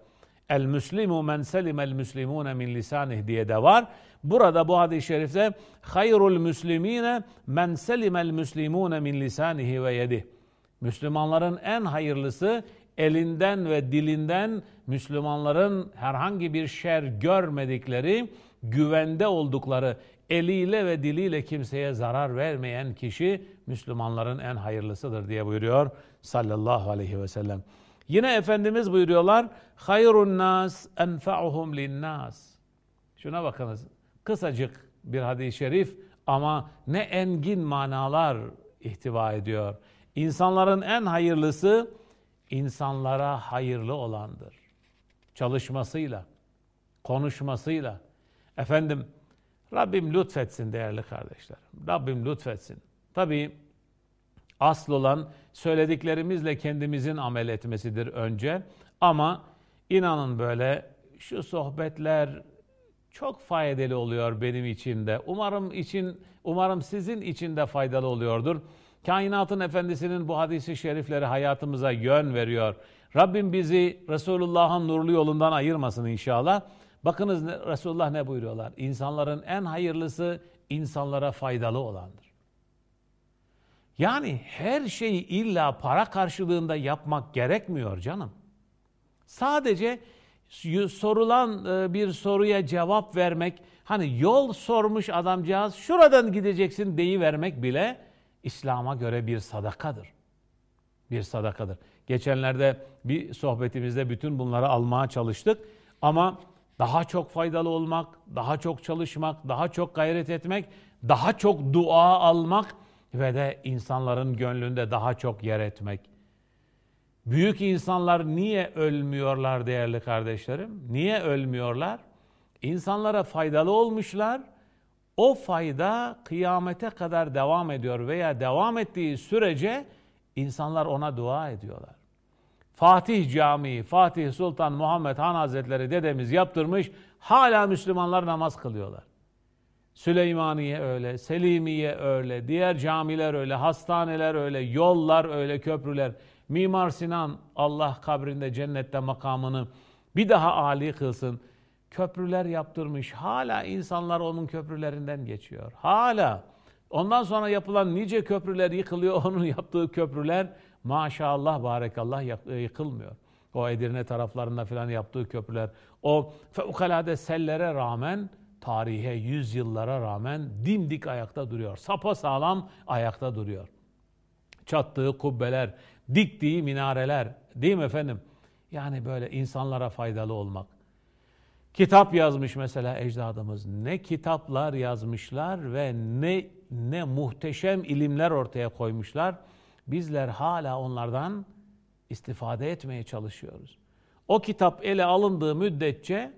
El müslimu men selimel müslimune min lisanih diye de var. Burada bu hadis-i şerifte hayrul müslimine men selimel müslimune min lisanihi ve yedih. Müslümanların en hayırlısı elinden ve dilinden Müslümanların herhangi bir şer görmedikleri, güvende oldukları, eliyle ve diliyle kimseye zarar vermeyen kişi Müslümanların en hayırlısıdır diye buyuruyor sallallahu aleyhi ve sellem. Yine Efendimiz buyuruyorlar, hayrun nas enfa'uhum linnas. Şuna bakınız, kısacık bir hadis-i şerif ama ne engin manalar ihtiva ediyor. İnsanların en hayırlısı insanlara hayırlı olandır. Çalışmasıyla, konuşmasıyla. Efendim Rabbim lütfetsin değerli kardeşlerim. Rabbim lütfetsin. Tabii asıl olan söylediklerimizle kendimizin amel etmesidir önce. Ama inanın böyle şu sohbetler çok faydalı oluyor benim için de. Umarım için umarım sizin için de faydalı oluyordur. Kainatın efendisinin bu hadisi şerifleri hayatımıza yön veriyor. Rabbim bizi Resulullah'ın nurlu yolundan ayırmasın inşallah. Bakınız Resulullah ne buyuruyorlar? İnsanların en hayırlısı insanlara faydalı olandır. Yani her şeyi illa para karşılığında yapmak gerekmiyor canım. Sadece sorulan e, bir soruya cevap vermek, hani yol sormuş adamcağız şuradan gideceksin deyi vermek bile İslam'a göre bir sadakadır. Bir sadakadır. Geçenlerde bir sohbetimizde bütün bunları almaya çalıştık ama daha çok faydalı olmak, daha çok çalışmak, daha çok gayret etmek, daha çok dua almak ve de insanların gönlünde daha çok yer etmek. Büyük insanlar niye ölmüyorlar değerli kardeşlerim? Niye ölmüyorlar? İnsanlara faydalı olmuşlar. O fayda kıyamete kadar devam ediyor veya devam ettiği sürece insanlar ona dua ediyorlar. Fatih Camii, Fatih Sultan Muhammed Han Hazretleri dedemiz yaptırmış. Hala Müslümanlar namaz kılıyorlar. Süleymaniye öyle, Selimiye öyle, diğer camiler öyle, hastaneler öyle, yollar öyle, köprüler. Mimar Sinan Allah kabrinde cennette makamını bir daha âli kılsın. Köprüler yaptırmış. Hala insanlar onun köprülerinden geçiyor. Hala. Ondan sonra yapılan nice köprüler yıkılıyor. Onun yaptığı köprüler maşallah barekallah yıkılmıyor. O Edirne taraflarında falan yaptığı köprüler. O fevkalade sellere rağmen tarihe, yüzyıllara rağmen dimdik ayakta duruyor. Sapa sağlam ayakta duruyor. Çattığı kubbeler, diktiği minareler, değil mi efendim? Yani böyle insanlara faydalı olmak. Kitap yazmış mesela ecdadımız. Ne kitaplar yazmışlar ve ne ne muhteşem ilimler ortaya koymuşlar. Bizler hala onlardan istifade etmeye çalışıyoruz. O kitap ele alındığı müddetçe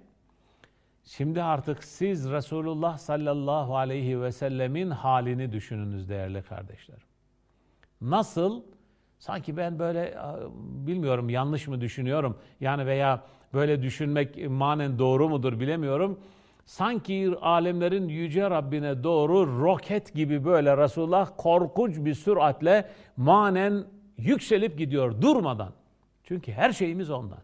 Şimdi artık siz Resulullah sallallahu aleyhi ve sellemin halini düşününüz değerli kardeşler. Nasıl? Sanki ben böyle bilmiyorum yanlış mı düşünüyorum yani veya böyle düşünmek manen doğru mudur bilemiyorum. Sanki alemlerin yüce Rabbine doğru roket gibi böyle Resulullah korkunç bir süratle manen yükselip gidiyor durmadan. Çünkü her şeyimiz ondan.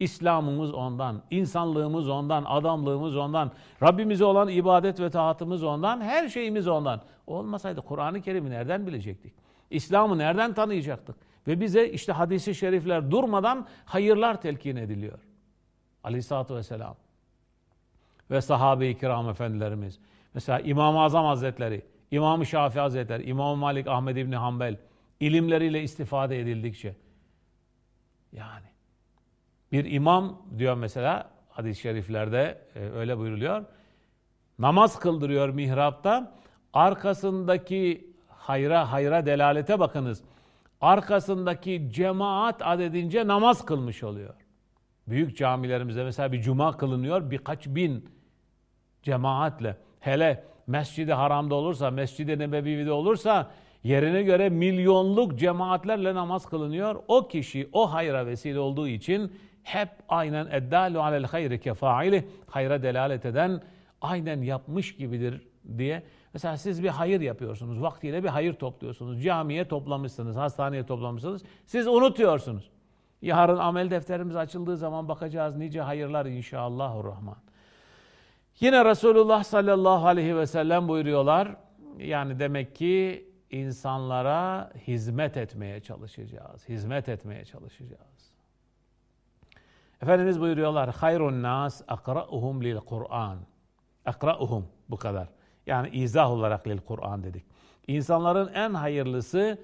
İslam'ımız ondan, insanlığımız ondan, adamlığımız ondan, Rabbimize olan ibadet ve taatımız ondan, her şeyimiz ondan. Olmasaydı Kur'an-ı Kerim'i nereden bilecektik? İslam'ı nereden tanıyacaktık? Ve bize işte hadisi şerifler durmadan hayırlar telkin ediliyor. Aleyhisselatü Vesselam ve sahabe-i kiram efendilerimiz. Mesela İmam-ı Azam Hazretleri, İmam-ı Şafii Hazretleri, İmam Malik Ahmed İbni Hanbel ilimleriyle istifade edildikçe yani bir imam diyor mesela hadis-i şeriflerde e, öyle buyuruluyor. Namaz kıldırıyor mihrapta. Arkasındaki hayra hayra delalete bakınız. Arkasındaki cemaat adedince namaz kılmış oluyor. Büyük camilerimizde mesela bir cuma kılınıyor birkaç bin cemaatle. Hele Mescid-i Haram'da olursa, Mescid-i Nebevi'de olursa yerine göre milyonluk cemaatlerle namaz kılınıyor. O kişi o hayra vesile olduğu için hep aynen eddalu alel hayri kefaili hayra delalet eden aynen yapmış gibidir diye. Mesela siz bir hayır yapıyorsunuz. Vaktiyle bir hayır topluyorsunuz. Camiye toplamışsınız, hastaneye toplamışsınız. Siz unutuyorsunuz. Yarın amel defterimiz açıldığı zaman bakacağız nice hayırlar inşallahurrahman. Yine Resulullah sallallahu aleyhi ve sellem buyuruyorlar. Yani demek ki insanlara hizmet etmeye çalışacağız. Hizmet etmeye çalışacağız. Efendimiz buyuruyorlar. Hayrun nas akra'uhum lil Kur'an. Akra'uhum bu kadar. Yani izah olarak lil Kur'an dedik. İnsanların en hayırlısı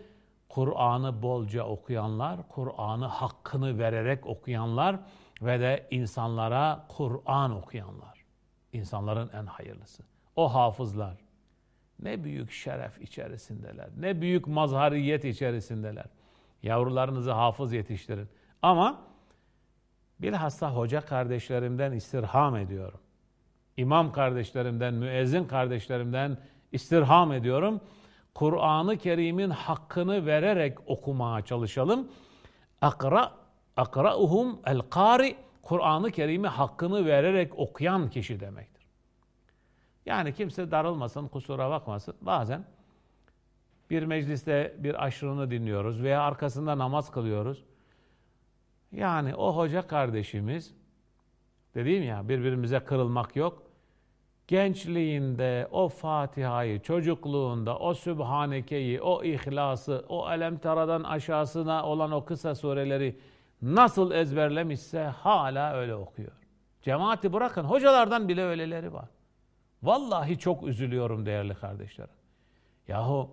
Kur'an'ı bolca okuyanlar, Kur'an'ı hakkını vererek okuyanlar ve de insanlara Kur'an okuyanlar. İnsanların en hayırlısı. O hafızlar. Ne büyük şeref içerisindeler. Ne büyük mazhariyet içerisindeler. Yavrularınızı hafız yetiştirin. Ama bilhassa hoca kardeşlerimden istirham ediyorum. İmam kardeşlerimden, müezzin kardeşlerimden istirham ediyorum. Kur'an-ı Kerim'in hakkını vererek okumaya çalışalım. Akra akra'uhum el kari Kur'an-ı Kerim'i hakkını vererek okuyan kişi demektir. Yani kimse darılmasın, kusura bakmasın. Bazen bir mecliste bir aşırını dinliyoruz veya arkasında namaz kılıyoruz. Yani o hoca kardeşimiz, dediğim ya birbirimize kırılmak yok. Gençliğinde o Fatiha'yı, çocukluğunda o Sübhaneke'yi, o İhlas'ı, o Elemtara'dan aşağısına olan o kısa sureleri nasıl ezberlemişse hala öyle okuyor. Cemaati bırakın, hocalardan bile öyleleri var. Vallahi çok üzülüyorum değerli kardeşlerim. Yahu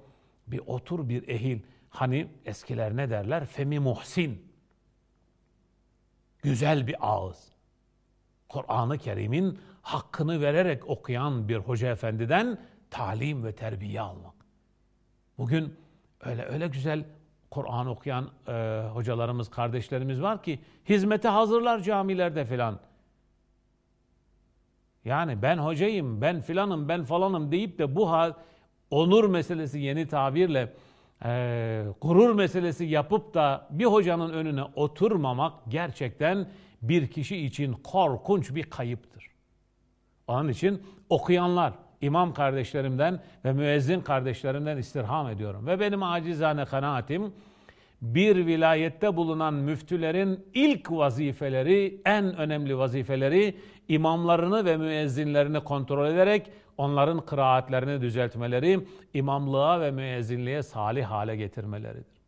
bir otur bir ehil, hani eskiler ne derler? Femi muhsin. Güzel bir ağız. Kur'an-ı Kerim'in hakkını vererek okuyan bir hoca efendiden talim ve terbiye almak. Bugün öyle öyle güzel Kur'an okuyan e, hocalarımız, kardeşlerimiz var ki hizmete hazırlar camilerde filan. Yani ben hocayım, ben filanım, ben falanım deyip de bu hal onur meselesi yeni tabirle e, gurur meselesi yapıp da bir hocanın önüne oturmamak gerçekten bir kişi için korkunç bir kayıptır. Onun için okuyanlar, imam kardeşlerimden ve müezzin kardeşlerimden istirham ediyorum. Ve benim acizane kanaatim, bir vilayette bulunan müftülerin ilk vazifeleri, en önemli vazifeleri imamlarını ve müezzinlerini kontrol ederek onların kıraatlerini düzeltmeleri, imamlığa ve müezzinliğe salih hale getirmeleridir.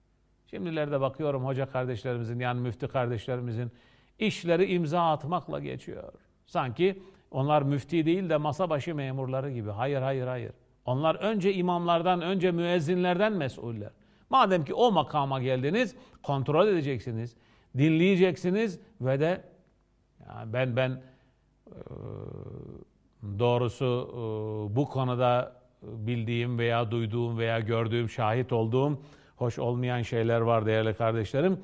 Şimdilerde bakıyorum hoca kardeşlerimizin yani müftü kardeşlerimizin işleri imza atmakla geçiyor. Sanki onlar müfti değil de masa başı memurları gibi. Hayır, hayır, hayır. Onlar önce imamlardan, önce müezzinlerden mesuller. Madem ki o makama geldiniz, kontrol edeceksiniz, dinleyeceksiniz ve de yani ben ben doğrusu bu konuda bildiğim veya duyduğum veya gördüğüm, şahit olduğum hoş olmayan şeyler var değerli kardeşlerim.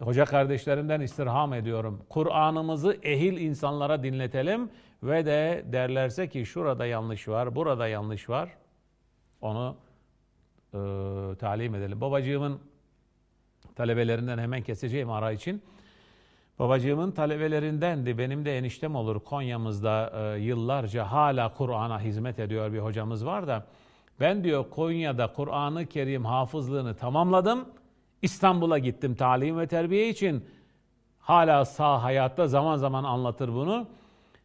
Hoca kardeşlerimden istirham ediyorum. Kur'an'ımızı ehil insanlara dinletelim ve de derlerse ki şurada yanlış var, burada yanlış var. Onu e, talim edelim. Babacığımın talebelerinden hemen keseceğim ara için. Babacığımın talebelerindendi. Benim de eniştem olur. Konya'mızda e, yıllarca hala Kur'an'a hizmet ediyor bir hocamız var da. Ben diyor Konya'da Kur'an-ı Kerim hafızlığını tamamladım. İstanbul'a gittim talim ve terbiye için. Hala sağ hayatta zaman zaman anlatır bunu.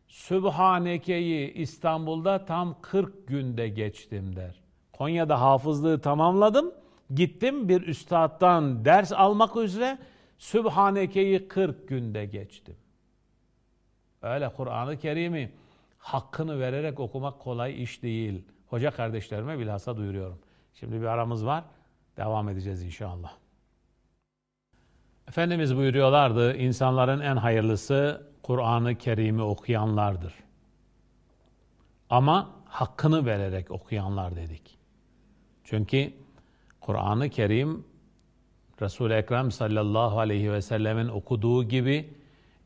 Sübhaneke'yi İstanbul'da tam 40 günde geçtim der. Konya'da hafızlığı tamamladım. Gittim bir üstaddan ders almak üzere Sübhaneke'yi 40 günde geçtim. Öyle Kur'an-ı Kerim'i hakkını vererek okumak kolay iş değil. Hoca kardeşlerime bilhassa duyuruyorum. Şimdi bir aramız var. Devam edeceğiz inşallah. Efendimiz buyuruyorlardı, insanların en hayırlısı Kur'an-ı Kerim'i okuyanlardır. Ama hakkını vererek okuyanlar dedik. Çünkü Kur'an-ı Kerim Resul-i Ekrem sallallahu aleyhi ve sellemin okuduğu gibi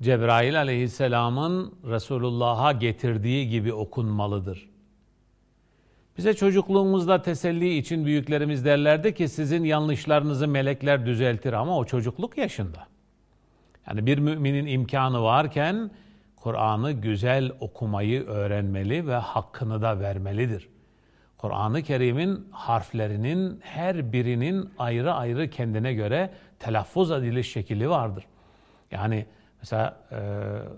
Cebrail aleyhisselamın Resulullah'a getirdiği gibi okunmalıdır. Bize çocukluğumuzda teselli için büyüklerimiz derlerdi ki sizin yanlışlarınızı melekler düzeltir ama o çocukluk yaşında. Yani bir müminin imkanı varken Kur'an'ı güzel okumayı öğrenmeli ve hakkını da vermelidir. Kur'an-ı Kerim'in harflerinin her birinin ayrı ayrı kendine göre telaffuz ediliş şekli vardır. Yani mesela e,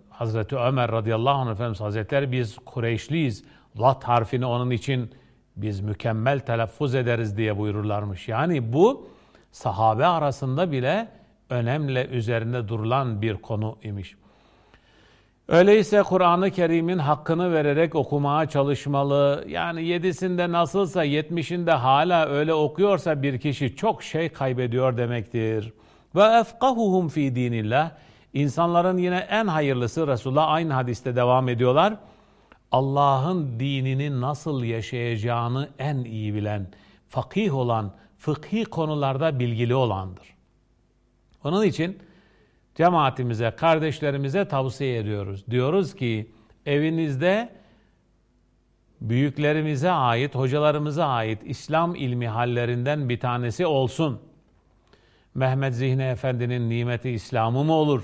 Hazreti Ömer radıyallahu anh Efendimiz Hazretleri biz Kureyşliyiz. Lat harfini onun için biz mükemmel telaffuz ederiz diye buyururlarmış. Yani bu sahabe arasında bile önemli üzerinde durulan bir konu imiş. Öyleyse Kur'an-ı Kerim'in hakkını vererek okumaya çalışmalı. Yani yedisinde nasılsa yetmişinde hala öyle okuyorsa bir kişi çok şey kaybediyor demektir. Ve efkahuhum fi dinillah. İnsanların yine en hayırlısı Resulullah aynı hadiste devam ediyorlar. Allah'ın dinini nasıl yaşayacağını en iyi bilen, fakih olan, fıkhi konularda bilgili olandır. Onun için cemaatimize, kardeşlerimize tavsiye ediyoruz. Diyoruz ki evinizde büyüklerimize ait, hocalarımıza ait İslam ilmi hallerinden bir tanesi olsun. Mehmet Zihni Efendi'nin nimeti İslam'ı mı olur?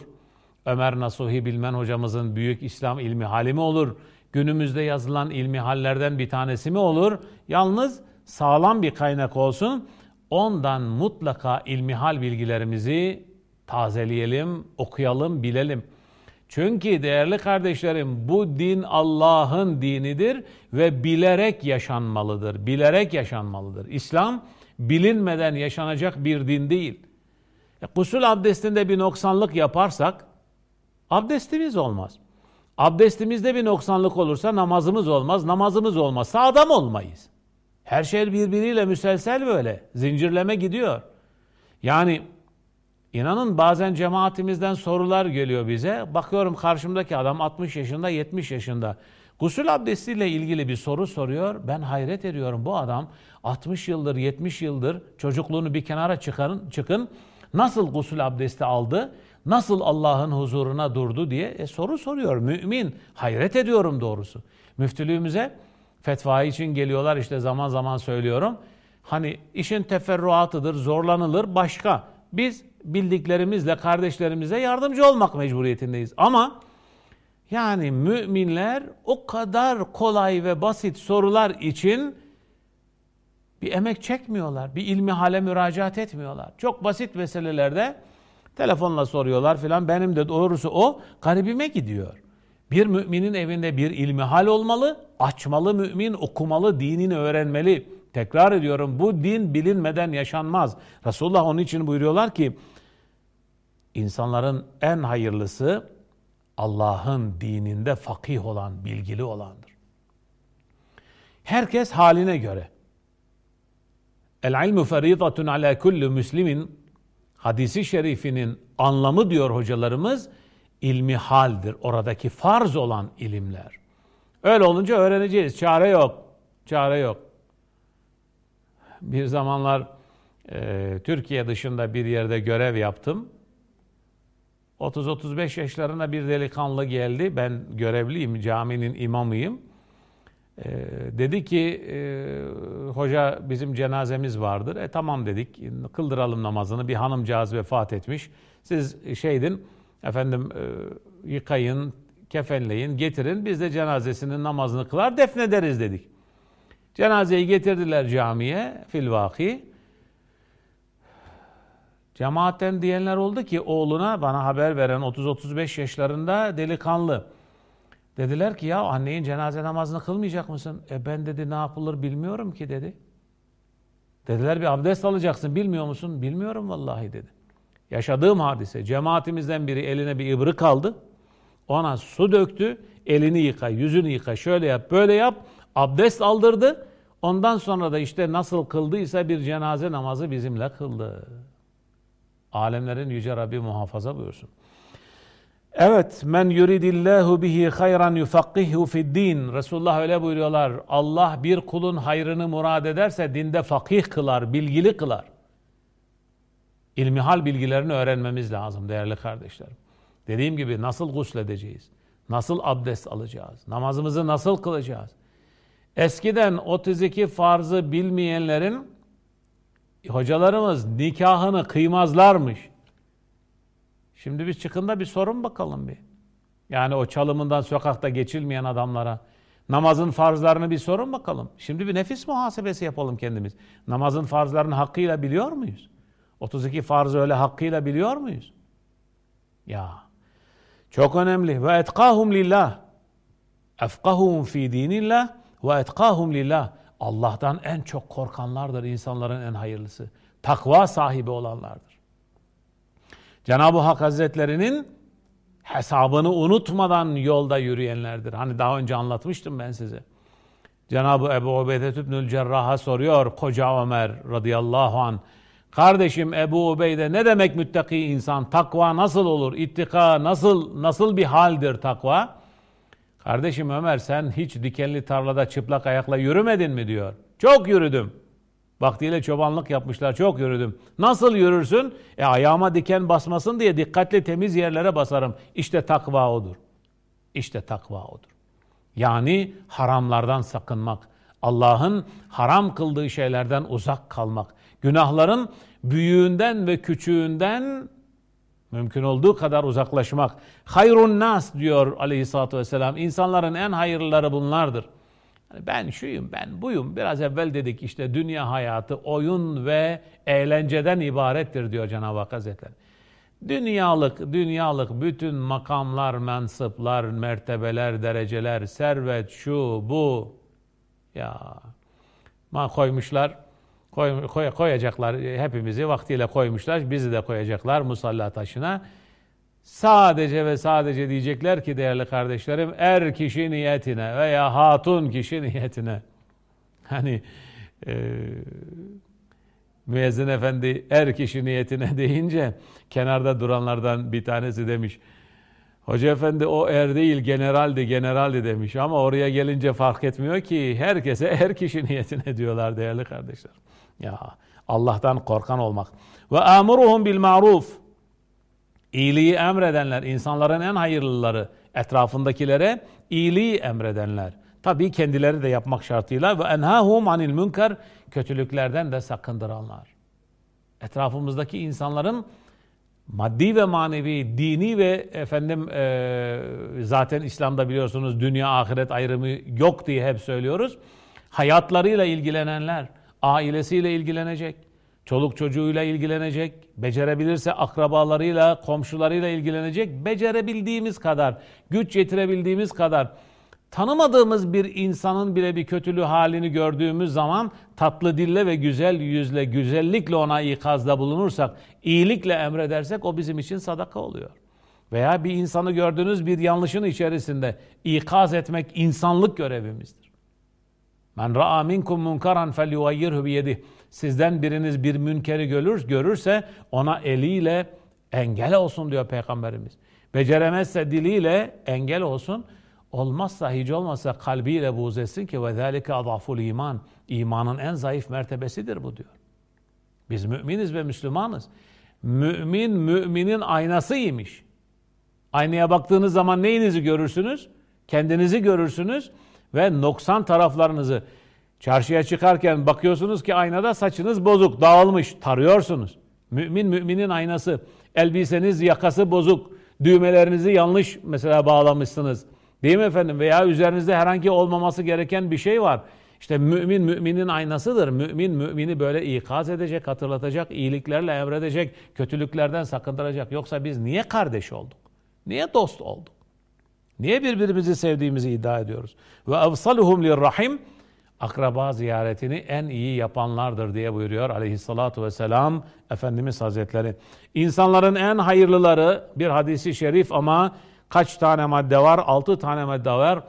Ömer Nasuhi Bilmen hocamızın büyük İslam ilmi hali mi olur? Günümüzde yazılan ilmi hallerden bir tanesi mi olur? Yalnız sağlam bir kaynak olsun. Ondan mutlaka ilmi hal bilgilerimizi tazeleyelim, okuyalım, bilelim. Çünkü değerli kardeşlerim bu din Allah'ın dinidir ve bilerek yaşanmalıdır. Bilerek yaşanmalıdır. İslam bilinmeden yaşanacak bir din değil. E, gusül abdestinde bir noksanlık yaparsak abdestimiz olmaz. Abdestimizde bir noksanlık olursa namazımız olmaz. Namazımız olmazsa adam olmayız. Her şey birbiriyle müselsel böyle. Zincirleme gidiyor. Yani İnanın bazen cemaatimizden sorular geliyor bize. Bakıyorum karşımdaki adam 60 yaşında, 70 yaşında. Gusül abdestiyle ilgili bir soru soruyor. Ben hayret ediyorum. Bu adam 60 yıldır, 70 yıldır çocukluğunu bir kenara çıkarın, çıkın. Nasıl gusül abdesti aldı? Nasıl Allah'ın huzuruna durdu diye e, soru soruyor. Mümin. Hayret ediyorum doğrusu. Müftülüğümüze fetva için geliyorlar işte zaman zaman söylüyorum. Hani işin teferruatıdır, zorlanılır başka. Biz bildiklerimizle kardeşlerimize yardımcı olmak mecburiyetindeyiz. Ama yani müminler o kadar kolay ve basit sorular için bir emek çekmiyorlar. Bir ilmi hale müracaat etmiyorlar. Çok basit meselelerde telefonla soruyorlar filan. Benim de doğrusu o garibime gidiyor. Bir müminin evinde bir ilmi hal olmalı, açmalı mümin, okumalı, dinini öğrenmeli. Tekrar ediyorum bu din bilinmeden yaşanmaz. Resulullah onun için buyuruyorlar ki insanların en hayırlısı Allah'ın dininde fakih olan, bilgili olandır. Herkes haline göre. El ilmu feridatun ala kulli muslimin hadisi şerifinin anlamı diyor hocalarımız ilmi haldir. Oradaki farz olan ilimler. Öyle olunca öğreneceğiz. Çare yok. Çare yok. Bir zamanlar e, Türkiye dışında bir yerde görev yaptım. 30-35 yaşlarına bir delikanlı geldi. Ben görevliyim, caminin imamıyım. Ee, dedi ki e, hoca bizim cenazemiz vardır. E tamam dedik kıldıralım namazını. Bir hanımcağız vefat etmiş. Siz şeydin efendim e, yıkayın, kefenleyin, getirin. Biz de cenazesinin namazını kılar, defnederiz dedik. Cenazeyi getirdiler camiye filvaki. Cemaatten diyenler oldu ki oğluna bana haber veren 30-35 yaşlarında delikanlı. Dediler ki ya annenin cenaze namazını kılmayacak mısın? E ben dedi ne yapılır bilmiyorum ki dedi. Dediler bir abdest alacaksın bilmiyor musun? Bilmiyorum vallahi dedi. Yaşadığım hadise cemaatimizden biri eline bir ibrık aldı. Ona su döktü. Elini yıka, yüzünü yıka, şöyle yap, böyle yap. Abdest aldırdı. Ondan sonra da işte nasıl kıldıysa bir cenaze namazı bizimle kıldı. Alemlerin yüce Rabbi muhafaza buyursun. Evet, men yuridillahu bihi hayran yufakkihu fid din. Resulullah öyle buyuruyorlar. Allah bir kulun hayrını murad ederse dinde fakih kılar, bilgili kılar. İlmihal bilgilerini öğrenmemiz lazım değerli kardeşlerim. Dediğim gibi nasıl gusledeceğiz? Nasıl abdest alacağız? Namazımızı nasıl kılacağız? Eskiden 32 farzı bilmeyenlerin hocalarımız nikahını kıymazlarmış. Şimdi bir çıkın da bir sorun bakalım bir. Yani o çalımından sokakta geçilmeyen adamlara namazın farzlarını bir sorun bakalım. Şimdi bir nefis muhasebesi yapalım kendimiz. Namazın farzlarını hakkıyla biliyor muyuz? 32 farzı öyle hakkıyla biliyor muyuz? Ya çok önemli. Ve etkahum lillah. Efkahum fi dinillah ve etkahum lillah. Allah'tan en çok korkanlardır insanların en hayırlısı. Takva sahibi olanlardır. Cenab-ı Hak Hazretlerinin hesabını unutmadan yolda yürüyenlerdir. Hani daha önce anlatmıştım ben size. Cenab-ı Ebu Ubeyde Tübnül Cerrah'a soruyor koca Ömer radıyallahu an. Kardeşim Ebu Ubeyde ne demek müttaki insan? Takva nasıl olur? İttika nasıl nasıl bir haldir takva? Kardeşim Ömer sen hiç dikenli tarlada çıplak ayakla yürümedin mi diyor. Çok yürüdüm. Vaktiyle çobanlık yapmışlar. Çok yürüdüm. Nasıl yürürsün? E ayağıma diken basmasın diye dikkatli temiz yerlere basarım. İşte takva odur. İşte takva odur. Yani haramlardan sakınmak. Allah'ın haram kıldığı şeylerden uzak kalmak. Günahların büyüğünden ve küçüğünden mümkün olduğu kadar uzaklaşmak. Hayrun nas diyor aleyhissalatü vesselam. İnsanların en hayırlıları bunlardır. Ben şuyum, ben buyum. Biraz evvel dedik işte dünya hayatı oyun ve eğlenceden ibarettir diyor Cenab-ı Hak Hazretleri. Dünyalık, dünyalık bütün makamlar, mensıplar, mertebeler, dereceler, servet, şu, bu. Ya ma koymuşlar, koy, koy, koyacaklar hepimizi vaktiyle koymuşlar. Bizi de koyacaklar musalla taşına. Sadece ve sadece diyecekler ki değerli kardeşlerim er kişi niyetine veya hatun kişi niyetine. Hani e, müezzin efendi er kişi niyetine deyince kenarda duranlardan bir tanesi demiş. Hoca efendi o er değil generaldi generaldi demiş ama oraya gelince fark etmiyor ki herkese er kişi niyetine diyorlar değerli kardeşler. Ya Allah'tan korkan olmak. Ve amuruhum bil maruf İyiliği emredenler, insanların en hayırlıları, etrafındakilere iyiliği emredenler. Tabii kendileri de yapmak şartıyla ve enhahum anil münker kötülüklerden de sakındıranlar. Etrafımızdaki insanların maddi ve manevi, dini ve efendim e, zaten İslam'da biliyorsunuz dünya ahiret ayrımı yok diye hep söylüyoruz. Hayatlarıyla ilgilenenler, ailesiyle ilgilenecek, Çoluk çocuğuyla ilgilenecek, becerebilirse akrabalarıyla, komşularıyla ilgilenecek, becerebildiğimiz kadar, güç yetirebildiğimiz kadar tanımadığımız bir insanın bile bir kötülüğü halini gördüğümüz zaman tatlı dille ve güzel yüzle, güzellikle ona ikazda bulunursak, iyilikle emredersek o bizim için sadaka oluyor. Veya bir insanı gördüğünüz bir yanlışın içerisinde ikaz etmek insanlık görevimizdir. Men ra'a minkum munkaran felyughayyirhu biyedih. Sizden biriniz bir münkeri görür, görürse ona eliyle engel olsun diyor Peygamberimiz. Beceremezse diliyle engel olsun. Olmazsa hiç olmazsa kalbiyle buğz etsin ki ve zâlike adaful iman. İmanın en zayıf mertebesidir bu diyor. Biz müminiz ve Müslümanız. Mümin müminin aynasıymış. Aynaya baktığınız zaman neyinizi görürsünüz? Kendinizi görürsünüz ve noksan taraflarınızı. Çarşıya çıkarken bakıyorsunuz ki aynada saçınız bozuk, dağılmış, tarıyorsunuz. Mümin müminin aynası. Elbiseniz yakası bozuk, Düğmelerinizi yanlış mesela bağlamışsınız. Değil mi efendim? Veya üzerinizde herhangi olmaması gereken bir şey var. İşte mümin müminin aynasıdır. Mümin mümini böyle ikaz edecek, hatırlatacak, iyiliklerle emredecek, kötülüklerden sakındıracak. Yoksa biz niye kardeş olduk? Niye dost olduk? Niye birbirimizi sevdiğimizi iddia ediyoruz? Ve evsaluhum lirrahim akraba ziyaretini en iyi yapanlardır diye buyuruyor aleyhissalatu vesselam Efendimiz Hazretleri. İnsanların en hayırlıları bir hadisi şerif ama kaç tane madde var? Altı tane madde var.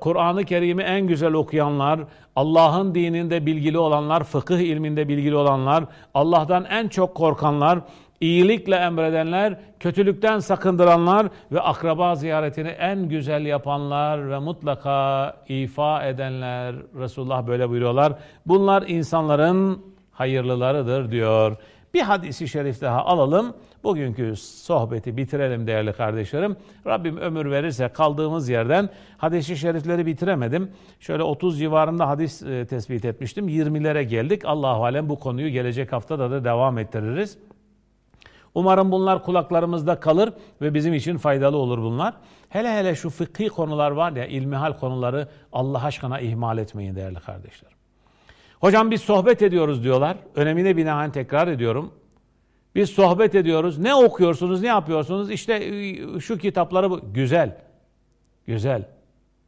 Kur'an-ı Kerim'i en güzel okuyanlar, Allah'ın dininde bilgili olanlar, fıkıh ilminde bilgili olanlar, Allah'tan en çok korkanlar, iyilikle emredenler, kötülükten sakındıranlar ve akraba ziyaretini en güzel yapanlar ve mutlaka ifa edenler. Resulullah böyle buyuruyorlar. Bunlar insanların hayırlılarıdır diyor. Bir hadisi şerif daha alalım. Bugünkü sohbeti bitirelim değerli kardeşlerim. Rabbim ömür verirse kaldığımız yerden hadisi şerifleri bitiremedim. Şöyle 30 civarında hadis e, tespit etmiştim. 20'lere geldik. Allahu alem bu konuyu gelecek haftada da devam ettiririz. Umarım bunlar kulaklarımızda kalır ve bizim için faydalı olur bunlar. Hele hele şu fıkhi konular var ya, ilmihal konuları Allah aşkına ihmal etmeyin değerli kardeşler. Hocam biz sohbet ediyoruz diyorlar. Önemine binaen tekrar ediyorum. Biz sohbet ediyoruz. Ne okuyorsunuz, ne yapıyorsunuz? İşte e, şu kitapları bu. Güzel. Güzel.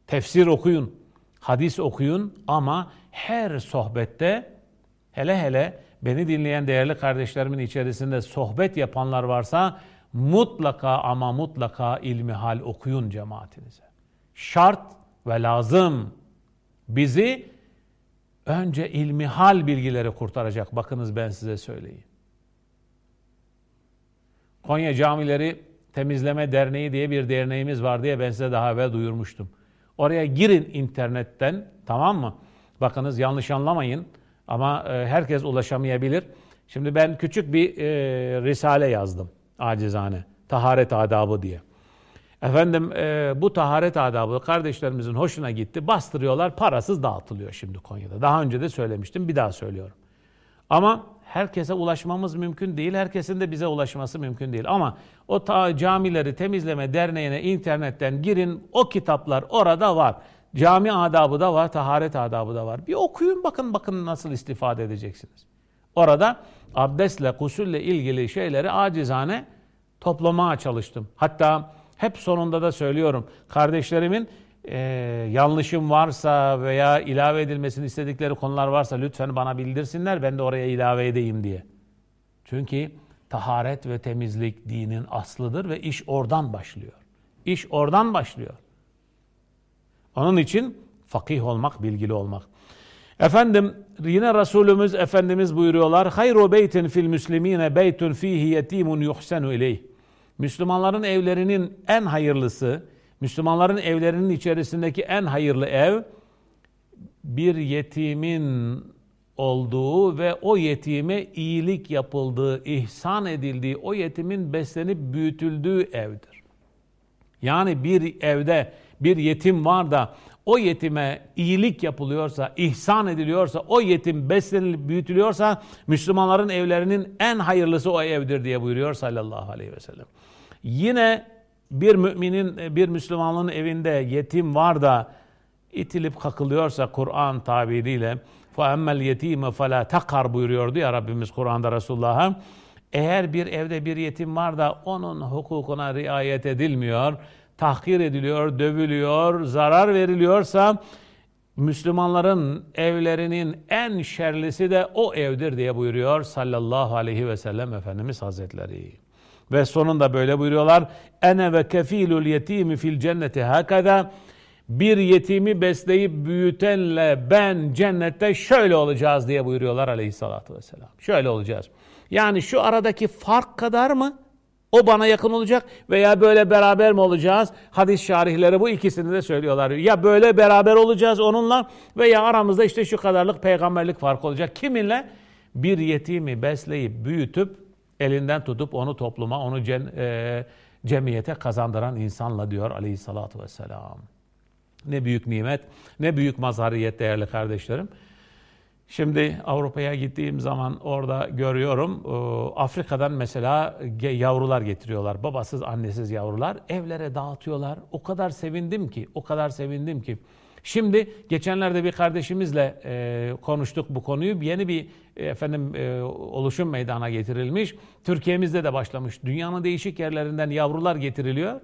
Tefsir okuyun. Hadis okuyun ama her sohbette hele hele beni dinleyen değerli kardeşlerimin içerisinde sohbet yapanlar varsa mutlaka ama mutlaka ilmi hal okuyun cemaatinize. Şart ve lazım. Bizi önce ilmi hal bilgileri kurtaracak. Bakınız ben size söyleyeyim. Konya Camileri Temizleme Derneği diye bir derneğimiz var diye ben size daha evvel duyurmuştum. Oraya girin internetten tamam mı? Bakınız yanlış anlamayın ama e, herkes ulaşamayabilir. Şimdi ben küçük bir e, risale yazdım acizane. Taharet adabı diye. Efendim e, bu taharet adabı kardeşlerimizin hoşuna gitti. Bastırıyorlar parasız dağıtılıyor şimdi Konya'da. Daha önce de söylemiştim bir daha söylüyorum. Ama herkese ulaşmamız mümkün değil. Herkesin de bize ulaşması mümkün değil. Ama o ta camileri temizleme derneğine internetten girin. O kitaplar orada var. Cami adabı da var, taharet adabı da var. Bir okuyun bakın bakın nasıl istifade edeceksiniz. Orada abdestle, kusulle ilgili şeyleri acizane toplamaya çalıştım. Hatta hep sonunda da söylüyorum. Kardeşlerimin e, yanlışım varsa veya ilave edilmesini istedikleri konular varsa lütfen bana bildirsinler. Ben de oraya ilave edeyim diye. Çünkü taharet ve temizlik dinin aslıdır ve iş oradan başlıyor. İş oradan başlıyor. Onun için fakih olmak, bilgili olmak. Efendim yine Resulümüz Efendimiz buyuruyorlar. Hayru beytin fil müslimine beytun fihi yetimun yuhsenu ileyh. Müslümanların evlerinin en hayırlısı, Müslümanların evlerinin içerisindeki en hayırlı ev bir yetimin olduğu ve o yetime iyilik yapıldığı, ihsan edildiği, o yetimin beslenip büyütüldüğü evdir. Yani bir evde bir yetim var da o yetime iyilik yapılıyorsa, ihsan ediliyorsa, o yetim beslenilip büyütülüyorsa Müslümanların evlerinin en hayırlısı o evdir diye buyuruyor sallallahu aleyhi ve sellem. Yine bir müminin, bir Müslümanın evinde yetim var da itilip kakılıyorsa Kur'an tabiriyle فَاَمَّا الْيَت۪يمَ فَلَا takar buyuruyordu ya Rabbimiz Kur'an'da Resulullah'a. Eğer bir evde bir yetim var da onun hukukuna riayet edilmiyor, tahkir ediliyor, dövülüyor, zarar veriliyorsa Müslümanların evlerinin en şerlisi de o evdir diye buyuruyor sallallahu aleyhi ve sellem Efendimiz Hazretleri. Ve sonunda böyle buyuruyorlar. Ene ve kefilul yetimi fil cenneti hakada bir yetimi besleyip büyütenle ben cennette şöyle olacağız diye buyuruyorlar aleyhissalatü vesselam. Şöyle olacağız. Yani şu aradaki fark kadar mı? O bana yakın olacak veya böyle beraber mi olacağız? Hadis şarihleri bu ikisini de söylüyorlar. Ya böyle beraber olacağız onunla veya aramızda işte şu kadarlık peygamberlik farkı olacak. Kiminle? Bir yetimi besleyip büyütüp elinden tutup onu topluma, onu cem, e, cemiyete kazandıran insanla diyor aleyhissalatü vesselam. Ne büyük nimet, ne büyük mazhariyet değerli kardeşlerim. Şimdi Avrupa'ya gittiğim zaman orada görüyorum. Afrika'dan mesela yavrular getiriyorlar. Babasız, annesiz yavrular. Evlere dağıtıyorlar. O kadar sevindim ki, o kadar sevindim ki. Şimdi geçenlerde bir kardeşimizle e, konuştuk bu konuyu. Yeni bir e, efendim e, oluşum meydana getirilmiş. Türkiye'mizde de başlamış. Dünyanın değişik yerlerinden yavrular getiriliyor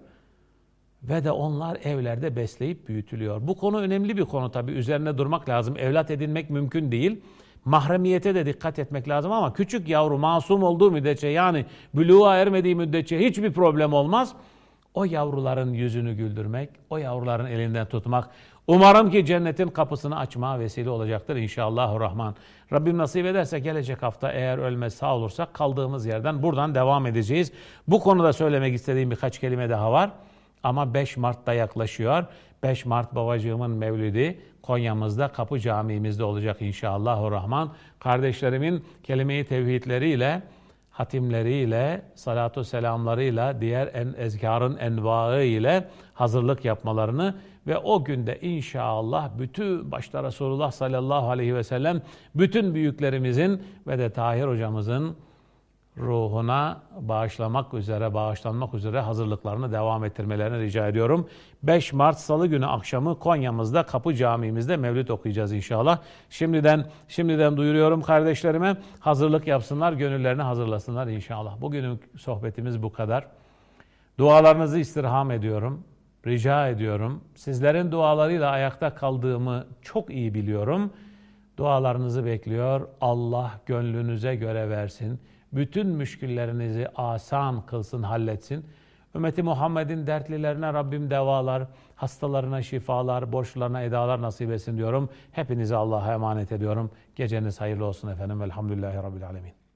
ve de onlar evlerde besleyip büyütülüyor. Bu konu önemli bir konu tabii. Üzerine durmak lazım. Evlat edinmek mümkün değil. Mahremiyete de dikkat etmek lazım ama küçük yavru masum olduğu müddetçe yani buluğa ermediği müddetçe hiçbir problem olmaz. O yavruların yüzünü güldürmek, o yavruların elinden tutmak, Umarım ki cennetin kapısını açmaya vesile olacaktır inşallahurrahman. Rabbim nasip ederse gelecek hafta eğer ölmez sağ olursak kaldığımız yerden buradan devam edeceğiz. Bu konuda söylemek istediğim birkaç kelime daha var. Ama 5 Mart'ta yaklaşıyor. 5 Mart babacığımın mevlidi Konya'mızda Kapı Camii'mizde olacak inşallahurrahman. Kardeşlerimin kelime-i tevhidleriyle hatimleriyle, salatu selamlarıyla, diğer en, ezkarın envaı ile hazırlık yapmalarını ve o günde inşallah bütün başta Resulullah sallallahu aleyhi ve sellem bütün büyüklerimizin ve de Tahir hocamızın ruhuna bağışlamak üzere, bağışlanmak üzere hazırlıklarını devam ettirmelerini rica ediyorum. 5 Mart Salı günü akşamı Konya'mızda Kapı Camii'mizde mevlüt okuyacağız inşallah. Şimdiden şimdiden duyuruyorum kardeşlerime hazırlık yapsınlar, gönüllerini hazırlasınlar inşallah. Bugünün sohbetimiz bu kadar. Dualarınızı istirham ediyorum, rica ediyorum. Sizlerin dualarıyla ayakta kaldığımı çok iyi biliyorum. Dualarınızı bekliyor. Allah gönlünüze göre versin bütün müşkillerinizi asan kılsın, halletsin. Ümmeti Muhammed'in dertlilerine Rabbim devalar, hastalarına şifalar, borçlarına edalar nasip etsin diyorum. Hepinizi Allah'a emanet ediyorum. Geceniz hayırlı olsun efendim. Elhamdülillahi Rabbil Alemin.